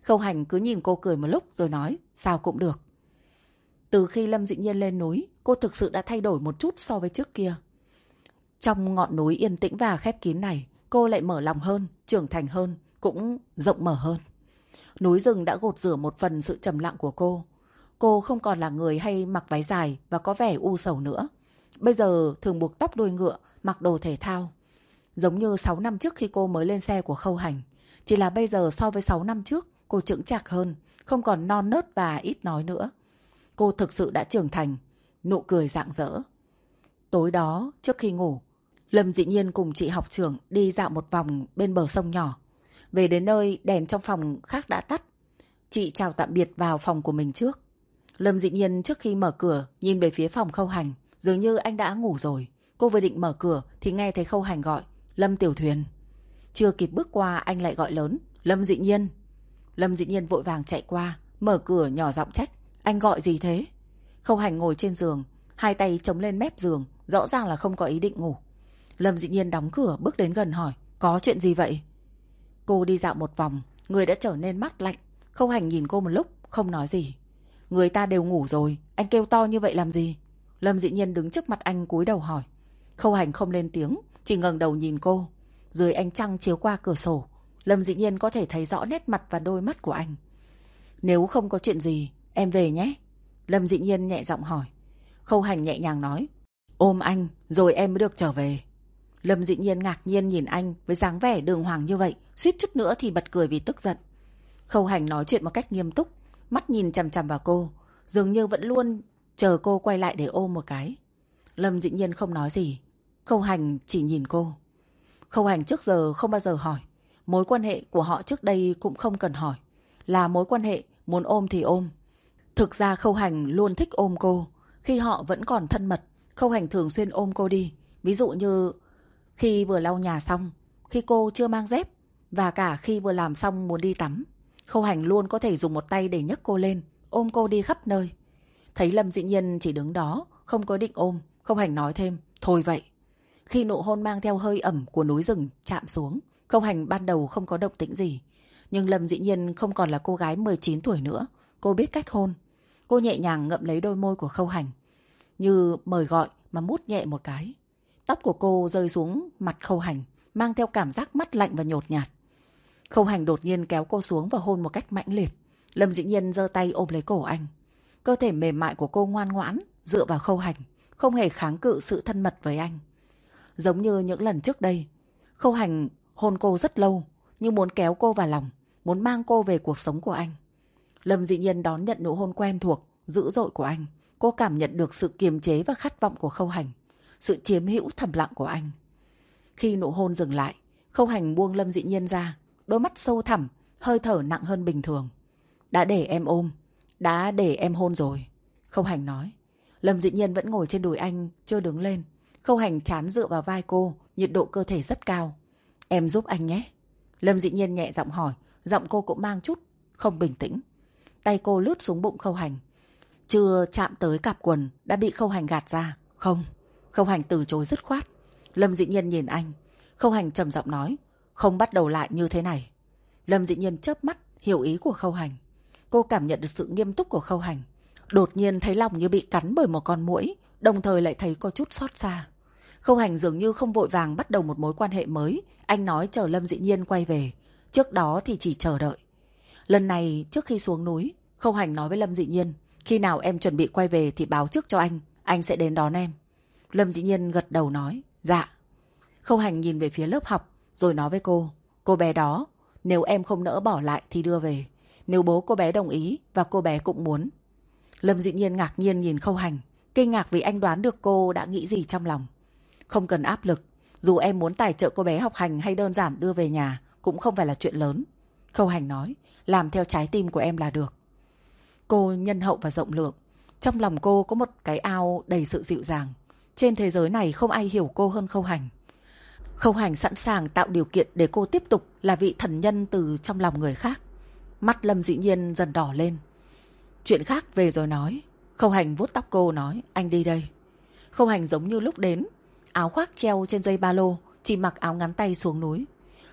Khâu hành cứ nhìn cô cười một lúc rồi nói, sao cũng được. Từ khi Lâm dị nhiên lên núi, cô thực sự đã thay đổi một chút so với trước kia. Trong ngọn núi yên tĩnh và khép kín này, cô lại mở lòng hơn, trưởng thành hơn, cũng rộng mở hơn. Núi rừng đã gột rửa một phần sự trầm lặng của cô. Cô không còn là người hay mặc váy dài và có vẻ u sầu nữa. Bây giờ thường buộc tóc đuôi ngựa, mặc đồ thể thao. Giống như 6 năm trước khi cô mới lên xe của khâu hành. Chỉ là bây giờ so với 6 năm trước, cô trưởng chạc hơn, không còn non nớt và ít nói nữa. Cô thực sự đã trưởng thành, nụ cười rạng rỡ. Tối đó, trước khi ngủ, Lâm dị nhiên cùng chị học trưởng đi dạo một vòng bên bờ sông nhỏ. Về đến nơi, đèn trong phòng khác đã tắt. Chị chào tạm biệt vào phòng của mình trước. Lâm dị nhiên trước khi mở cửa, nhìn về phía phòng khâu hành. Dường như anh đã ngủ rồi. Cô vừa định mở cửa thì nghe thấy khâu hành gọi. Lâm Tiểu Thuyền. Chưa kịp bước qua anh lại gọi lớn. Lâm dị nhiên. Lâm dị nhiên vội vàng chạy qua. Mở cửa nhỏ giọng trách. Anh gọi gì thế? Khâu hành ngồi trên giường. Hai tay chống lên mép giường. Rõ ràng là không có ý định ngủ. Lâm dị nhiên đóng cửa bước đến gần hỏi. Có chuyện gì vậy? Cô đi dạo một vòng. Người đã trở nên mắt lạnh. Khâu hành nhìn cô một lúc. Không nói gì. Người ta đều ngủ rồi. Anh kêu to như vậy làm gì? Lâm dị nhiên đứng trước mặt anh cúi đầu hỏi. Khâu hành không lên tiếng, chỉ ngẩng đầu nhìn cô. Dưới ánh trăng chiếu qua cửa sổ, Lâm dị nhiên có thể thấy rõ nét mặt và đôi mắt của anh. Nếu không có chuyện gì, em về nhé. Lâm dị nhiên nhẹ giọng hỏi. Khâu hành nhẹ nhàng nói. Ôm anh, rồi em mới được trở về. Lâm dị nhiên ngạc nhiên nhìn anh với dáng vẻ đường hoàng như vậy, suýt chút nữa thì bật cười vì tức giận. Khâu hành nói chuyện một cách nghiêm túc, mắt nhìn chằm chằm vào cô, dường như vẫn luôn chờ cô quay lại để ôm một cái. Lâm dĩ nhiên không nói gì. Khâu hành chỉ nhìn cô. Khâu hành trước giờ không bao giờ hỏi. Mối quan hệ của họ trước đây cũng không cần hỏi. Là mối quan hệ muốn ôm thì ôm. Thực ra khâu hành luôn thích ôm cô. Khi họ vẫn còn thân mật, khâu hành thường xuyên ôm cô đi. Ví dụ như khi vừa lau nhà xong, khi cô chưa mang dép, và cả khi vừa làm xong muốn đi tắm. Khâu hành luôn có thể dùng một tay để nhấc cô lên, ôm cô đi khắp nơi. Thấy Lâm dĩ nhiên chỉ đứng đó, không có định ôm, Khâu hành nói thêm, thôi vậy. Khi nụ hôn mang theo hơi ẩm của núi rừng chạm xuống, Khâu hành ban đầu không có động tĩnh gì. Nhưng Lâm dĩ nhiên không còn là cô gái 19 tuổi nữa, cô biết cách hôn. Cô nhẹ nhàng ngậm lấy đôi môi của khâu hành, như mời gọi mà mút nhẹ một cái. Tóc của cô rơi xuống mặt khâu hành, mang theo cảm giác mắt lạnh và nhột nhạt. Khâu hành đột nhiên kéo cô xuống và hôn một cách mãnh liệt. Lâm dĩ nhiên giơ tay ôm lấy cổ anh. Cơ thể mềm mại của cô ngoan ngoãn, dựa vào khâu hành, không hề kháng cự sự thân mật với anh. Giống như những lần trước đây, khâu hành hôn cô rất lâu, như muốn kéo cô vào lòng, muốn mang cô về cuộc sống của anh. Lâm dị nhiên đón nhận nụ hôn quen thuộc, dữ dội của anh. Cô cảm nhận được sự kiềm chế và khát vọng của khâu hành, sự chiếm hữu thầm lặng của anh. Khi nụ hôn dừng lại, khâu hành buông Lâm dị nhiên ra, đôi mắt sâu thẳm, hơi thở nặng hơn bình thường. Đã để em ôm, đã để em hôn rồi. Khâu hành nói. Lâm dị nhiên vẫn ngồi trên đùi anh, chưa đứng lên. Khâu hành chán dựa vào vai cô, nhiệt độ cơ thể rất cao. Em giúp anh nhé. Lâm dị nhiên nhẹ giọng hỏi, giọng cô cũng mang chút, không bình tĩnh. Tay cô lướt xuống bụng khâu hành. Chưa chạm tới cặp quần, đã bị khâu hành gạt ra. Không, khâu hành từ chối dứt khoát. Lâm dị nhiên nhìn anh. Khâu hành trầm giọng nói, không bắt đầu lại như thế này. Lâm dị nhiên chớp mắt, hiểu ý của khâu hành. cô cảm nhận được sự nghiêm túc của khâu hành. Đột nhiên thấy lòng như bị cắn bởi một con muỗi, đồng thời lại thấy có chút xót xa. Khâu hành dường như không vội vàng bắt đầu một mối quan hệ mới, anh nói chờ Lâm Dị Nhiên quay về. Trước đó thì chỉ chờ đợi. Lần này trước khi xuống núi, Khâu hành nói với Lâm Dị Nhiên, khi nào em chuẩn bị quay về thì báo trước cho anh, anh sẽ đến đón em. Lâm Dị Nhiên gật đầu nói, dạ. Khâu hành nhìn về phía lớp học, rồi nói với cô, cô bé đó, nếu em không nỡ bỏ lại thì đưa về. Nếu bố cô bé đồng ý và cô bé cũng muốn. Lâm dị nhiên ngạc nhiên nhìn khâu hành, kinh ngạc vì anh đoán được cô đã nghĩ gì trong lòng. Không cần áp lực, dù em muốn tài trợ cô bé học hành hay đơn giản đưa về nhà cũng không phải là chuyện lớn. Khâu hành nói, làm theo trái tim của em là được. Cô nhân hậu và rộng lượng. Trong lòng cô có một cái ao đầy sự dịu dàng. Trên thế giới này không ai hiểu cô hơn khâu hành. Khâu hành sẵn sàng tạo điều kiện để cô tiếp tục là vị thần nhân từ trong lòng người khác. Mắt Lâm dĩ nhiên dần đỏ lên. Chuyện khác về rồi nói. Khâu hành vuốt tóc cô nói, anh đi đây. Khâu hành giống như lúc đến, áo khoác treo trên dây ba lô, chỉ mặc áo ngắn tay xuống núi.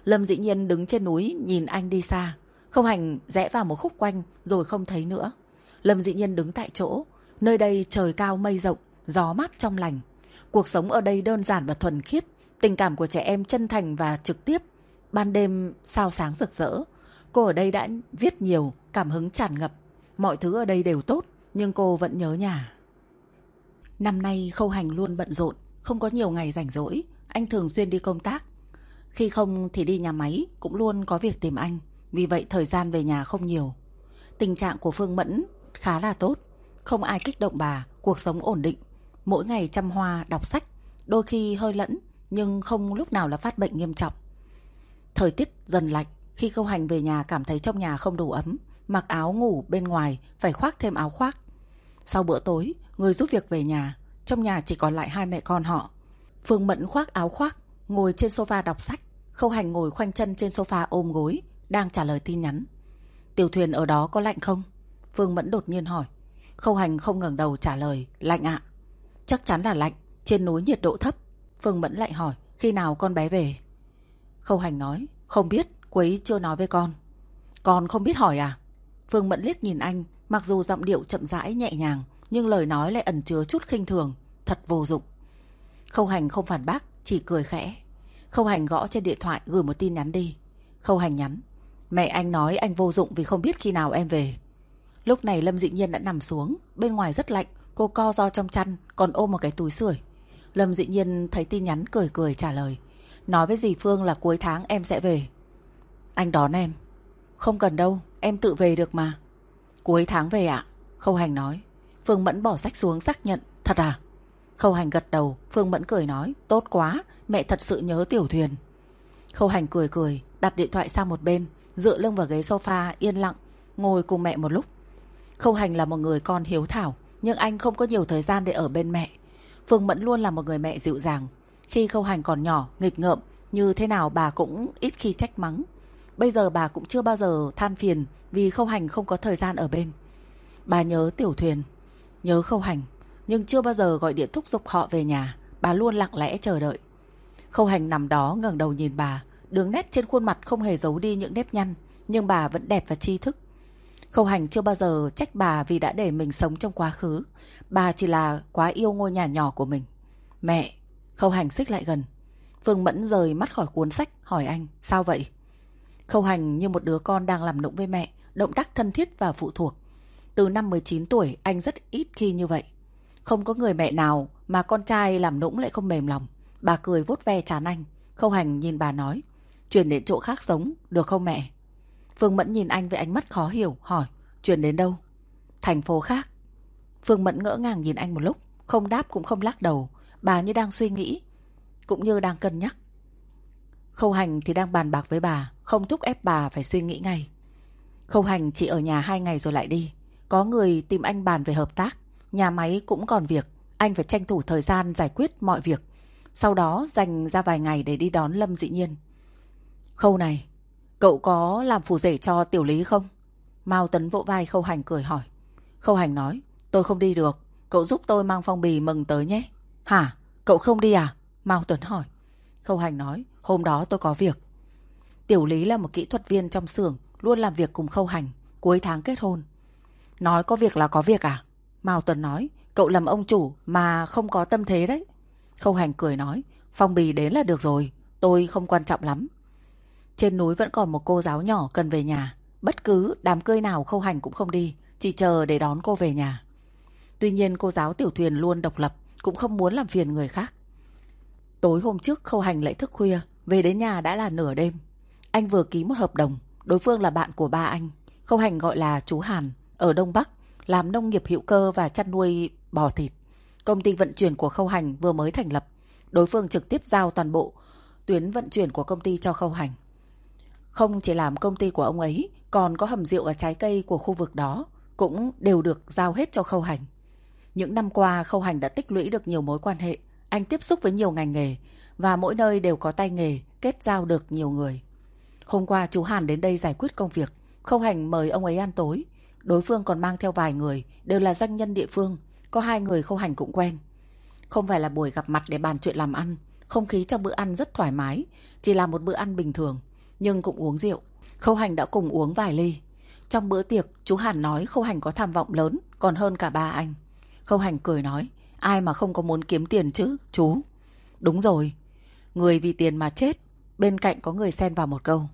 Lâm dĩ nhiên đứng trên núi nhìn anh đi xa. Khâu hành rẽ vào một khúc quanh rồi không thấy nữa. Lâm dĩ nhiên đứng tại chỗ. Nơi đây trời cao mây rộng, gió mát trong lành. Cuộc sống ở đây đơn giản và thuần khiết. Tình cảm của trẻ em chân thành và trực tiếp. Ban đêm sao sáng rực rỡ. Cô ở đây đã viết nhiều, cảm hứng tràn ngập. Mọi thứ ở đây đều tốt, nhưng cô vẫn nhớ nhà. Năm nay Khâu Hành luôn bận rộn, không có nhiều ngày rảnh rỗi. Anh thường xuyên đi công tác. Khi không thì đi nhà máy, cũng luôn có việc tìm anh. Vì vậy thời gian về nhà không nhiều. Tình trạng của Phương Mẫn khá là tốt. Không ai kích động bà, cuộc sống ổn định. Mỗi ngày chăm hoa, đọc sách, đôi khi hơi lẫn, nhưng không lúc nào là phát bệnh nghiêm trọng. Thời tiết dần lạnh, khi khâu hành về nhà cảm thấy trong nhà không đủ ấm, mặc áo ngủ bên ngoài phải khoác thêm áo khoác. Sau bữa tối, người giúp việc về nhà, trong nhà chỉ còn lại hai mẹ con họ. Phương Mẫn khoác áo khoác, ngồi trên sofa đọc sách, khâu hành ngồi khoanh chân trên sofa ôm gối, đang trả lời tin nhắn. Tiểu thuyền ở đó có lạnh không? Phương Mẫn đột nhiên hỏi. Khâu hành không ngẩng đầu trả lời, lạnh ạ. Chắc chắn là lạnh, trên núi nhiệt độ thấp. Phương Mẫn lại hỏi, khi nào con bé về? Khâu hành nói, không biết, Quấy chưa nói với con. Con không biết hỏi à? Phương Mẫn liếc nhìn anh, mặc dù giọng điệu chậm rãi nhẹ nhàng, nhưng lời nói lại ẩn chứa chút khinh thường, thật vô dụng. Khâu hành không phản bác, chỉ cười khẽ. Khâu hành gõ trên điện thoại gửi một tin nhắn đi. Khâu hành nhắn. Mẹ anh nói anh vô dụng vì không biết khi nào em về. Lúc này Lâm dị nhiên đã nằm xuống, bên ngoài rất lạnh, cô co do trong chăn, còn ôm một cái túi sưởi. Lâm dị nhiên thấy tin nhắn cười cười trả lời. Nói với dì Phương là cuối tháng em sẽ về. Anh đón em. Không cần đâu, em tự về được mà. Cuối tháng về ạ. Khâu Hành nói. Phương Mẫn bỏ sách xuống xác nhận. Thật à? Khâu Hành gật đầu, Phương Mẫn cười nói. Tốt quá, mẹ thật sự nhớ tiểu thuyền. Khâu Hành cười cười, đặt điện thoại sang một bên, dựa lưng vào ghế sofa yên lặng, ngồi cùng mẹ một lúc. Khâu Hành là một người con hiếu thảo, nhưng anh không có nhiều thời gian để ở bên mẹ. Phương Mẫn luôn là một người mẹ dịu dàng. Khi Khâu Hành còn nhỏ, nghịch ngợm, như thế nào bà cũng ít khi trách mắng. Bây giờ bà cũng chưa bao giờ than phiền vì khâu hành không có thời gian ở bên. Bà nhớ tiểu thuyền, nhớ khâu hành, nhưng chưa bao giờ gọi điện thúc giục họ về nhà. Bà luôn lặng lẽ chờ đợi. Khâu hành nằm đó ngẩng đầu nhìn bà, đường nét trên khuôn mặt không hề giấu đi những nếp nhăn, nhưng bà vẫn đẹp và tri thức. Khâu hành chưa bao giờ trách bà vì đã để mình sống trong quá khứ. Bà chỉ là quá yêu ngôi nhà nhỏ của mình. Mẹ, khâu hành xích lại gần. Phương Mẫn rời mắt khỏi cuốn sách, hỏi anh, sao vậy? Khâu hành như một đứa con đang làm nũng với mẹ, động tác thân thiết và phụ thuộc. Từ năm 19 tuổi, anh rất ít khi như vậy. Không có người mẹ nào mà con trai làm nũng lại không mềm lòng. Bà cười vuốt ve chán anh. Khâu hành nhìn bà nói, chuyển đến chỗ khác sống, được không mẹ? Phương Mẫn nhìn anh với ánh mắt khó hiểu, hỏi, chuyển đến đâu? Thành phố khác. Phương Mẫn ngỡ ngàng nhìn anh một lúc, không đáp cũng không lắc đầu. Bà như đang suy nghĩ, cũng như đang cân nhắc. Khâu hành thì đang bàn bạc với bà, không thúc ép bà phải suy nghĩ ngay. Khâu hành chỉ ở nhà hai ngày rồi lại đi. Có người tìm anh bàn về hợp tác, nhà máy cũng còn việc, anh phải tranh thủ thời gian giải quyết mọi việc. Sau đó dành ra vài ngày để đi đón Lâm dị nhiên. Khâu này, cậu có làm phù rể cho tiểu lý không? Mao Tấn vỗ vai Khâu Hành cười hỏi. Khâu Hành nói, tôi không đi được, cậu giúp tôi mang phong bì mừng tới nhé. Hả, cậu không đi à? Mao Tuấn hỏi. Khâu Hành nói, hôm đó tôi có việc. Tiểu Lý là một kỹ thuật viên trong xưởng, luôn làm việc cùng khâu hành. cuối tháng kết hôn. Nói có việc là có việc à? Mao Tuấn nói, cậu làm ông chủ mà không có tâm thế đấy. Khâu Hành cười nói, phong bì đến là được rồi, tôi không quan trọng lắm. Trên núi vẫn còn một cô giáo nhỏ cần về nhà. Bất cứ đám cưới nào Khâu Hành cũng không đi, chỉ chờ để đón cô về nhà. Tuy nhiên cô giáo tiểu thuyền luôn độc lập, cũng không muốn làm phiền người khác. Tối hôm trước Khâu Hành lại thức khuya, về đến nhà đã là nửa đêm. Anh vừa ký một hợp đồng, đối phương là bạn của ba anh. Khâu Hành gọi là chú Hàn, ở Đông Bắc, làm nông nghiệp hữu cơ và chăn nuôi bò thịt. Công ty vận chuyển của Khâu Hành vừa mới thành lập. Đối phương trực tiếp giao toàn bộ tuyến vận chuyển của công ty cho Khâu Hành. Không chỉ làm công ty của ông ấy, còn có hầm rượu và trái cây của khu vực đó cũng đều được giao hết cho Khâu Hành. Những năm qua, Khâu Hành đã tích lũy được nhiều mối quan hệ. Anh tiếp xúc với nhiều ngành nghề và mỗi nơi đều có tay nghề, kết giao được nhiều người. Hôm qua chú Hàn đến đây giải quyết công việc. Khâu Hành mời ông ấy ăn tối. Đối phương còn mang theo vài người, đều là doanh nhân địa phương. Có hai người Khâu Hành cũng quen. Không phải là buổi gặp mặt để bàn chuyện làm ăn. Không khí trong bữa ăn rất thoải mái. Chỉ là một bữa ăn bình thường. Nhưng cũng uống rượu. Khâu Hành đã cùng uống vài ly. Trong bữa tiệc, chú Hàn nói Khâu Hành có tham vọng lớn, còn hơn cả ba anh. Khâu Hành cười nói, ai mà không có muốn kiếm tiền chứ, chú. Đúng rồi, người vì tiền mà chết, bên cạnh có người xen vào một câu.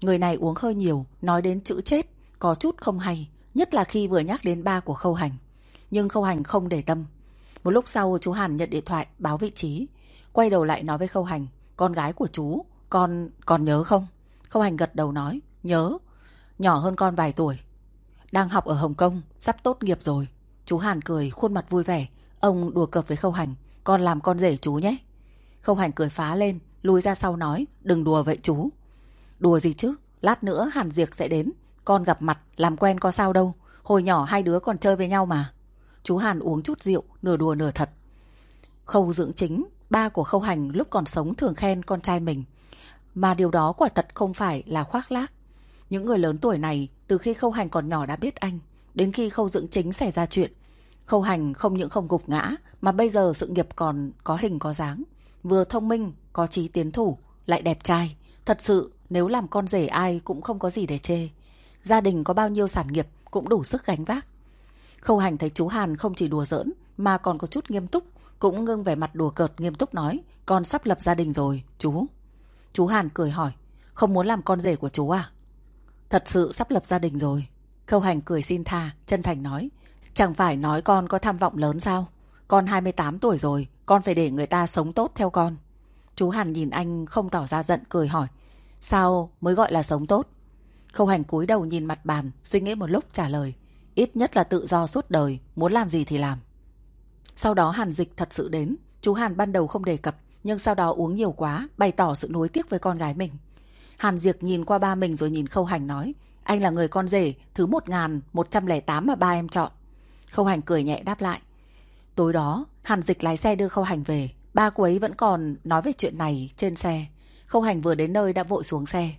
Người này uống hơi nhiều, nói đến chữ chết, có chút không hay, nhất là khi vừa nhắc đến ba của Khâu Hành. Nhưng Khâu Hành không để tâm. Một lúc sau chú Hàn nhận điện thoại, báo vị trí. Quay đầu lại nói với Khâu Hành, con gái của chú, con còn nhớ không? Khâu Hành gật đầu nói, nhớ, nhỏ hơn con vài tuổi. Đang học ở Hồng Kông, sắp tốt nghiệp rồi. Chú Hàn cười, khuôn mặt vui vẻ. Ông đùa cợt với Khâu Hành, con làm con rể chú nhé. Khâu Hành cười phá lên, lùi ra sau nói, đừng đùa vậy chú. Đùa gì chứ, lát nữa Hàn Diệc sẽ đến. Con gặp mặt, làm quen có sao đâu. Hồi nhỏ hai đứa còn chơi với nhau mà. Chú Hàn uống chút rượu, nửa đùa nửa thật. Khâu dưỡng chính, ba của Khâu Hành lúc còn sống thường khen con trai mình. Mà điều đó quả thật không phải là khoác lác. Những người lớn tuổi này từ khi Khâu Hành còn nhỏ đã biết anh. Đến khi Khâu dưỡng chính xảy ra chuyện. Khâu Hành không những không gục ngã mà bây giờ sự nghiệp còn có hình có dáng. Vừa thông minh, có trí tiến thủ, lại đẹp trai. Thật sự nếu làm con rể ai cũng không có gì để chê. Gia đình có bao nhiêu sản nghiệp cũng đủ sức gánh vác. Khâu Hành thấy chú Hàn không chỉ đùa giỡn mà còn có chút nghiêm túc, cũng ngưng vẻ mặt đùa cợt nghiêm túc nói, con sắp lập gia đình rồi, chú. Chú Hàn cười hỏi, không muốn làm con rể của chú à? Thật sự sắp lập gia đình rồi. Khâu Hành cười xin tha, chân thành nói, chẳng phải nói con có tham vọng lớn sao? Con 28 tuổi rồi, con phải để người ta sống tốt theo con. Chú Hàn nhìn anh không tỏ ra giận cười hỏi, sao mới gọi là sống tốt? Khâu Hành cúi đầu nhìn mặt bàn, suy nghĩ một lúc trả lời, ít nhất là tự do suốt đời, muốn làm gì thì làm. Sau đó Hàn Dịch thật sự đến, chú Hàn ban đầu không đề cập, nhưng sau đó uống nhiều quá, bày tỏ sự nuối tiếc với con gái mình. Hàn Diệc nhìn qua ba mình rồi nhìn Khâu Hành nói, anh là người con rể thứ 1108 mà ba em chọn. Khâu Hành cười nhẹ đáp lại. Tối đó, Hàn Dịch lái xe đưa Khâu Hành về. Ba cô ấy vẫn còn nói về chuyện này trên xe. Khâu Hành vừa đến nơi đã vội xuống xe.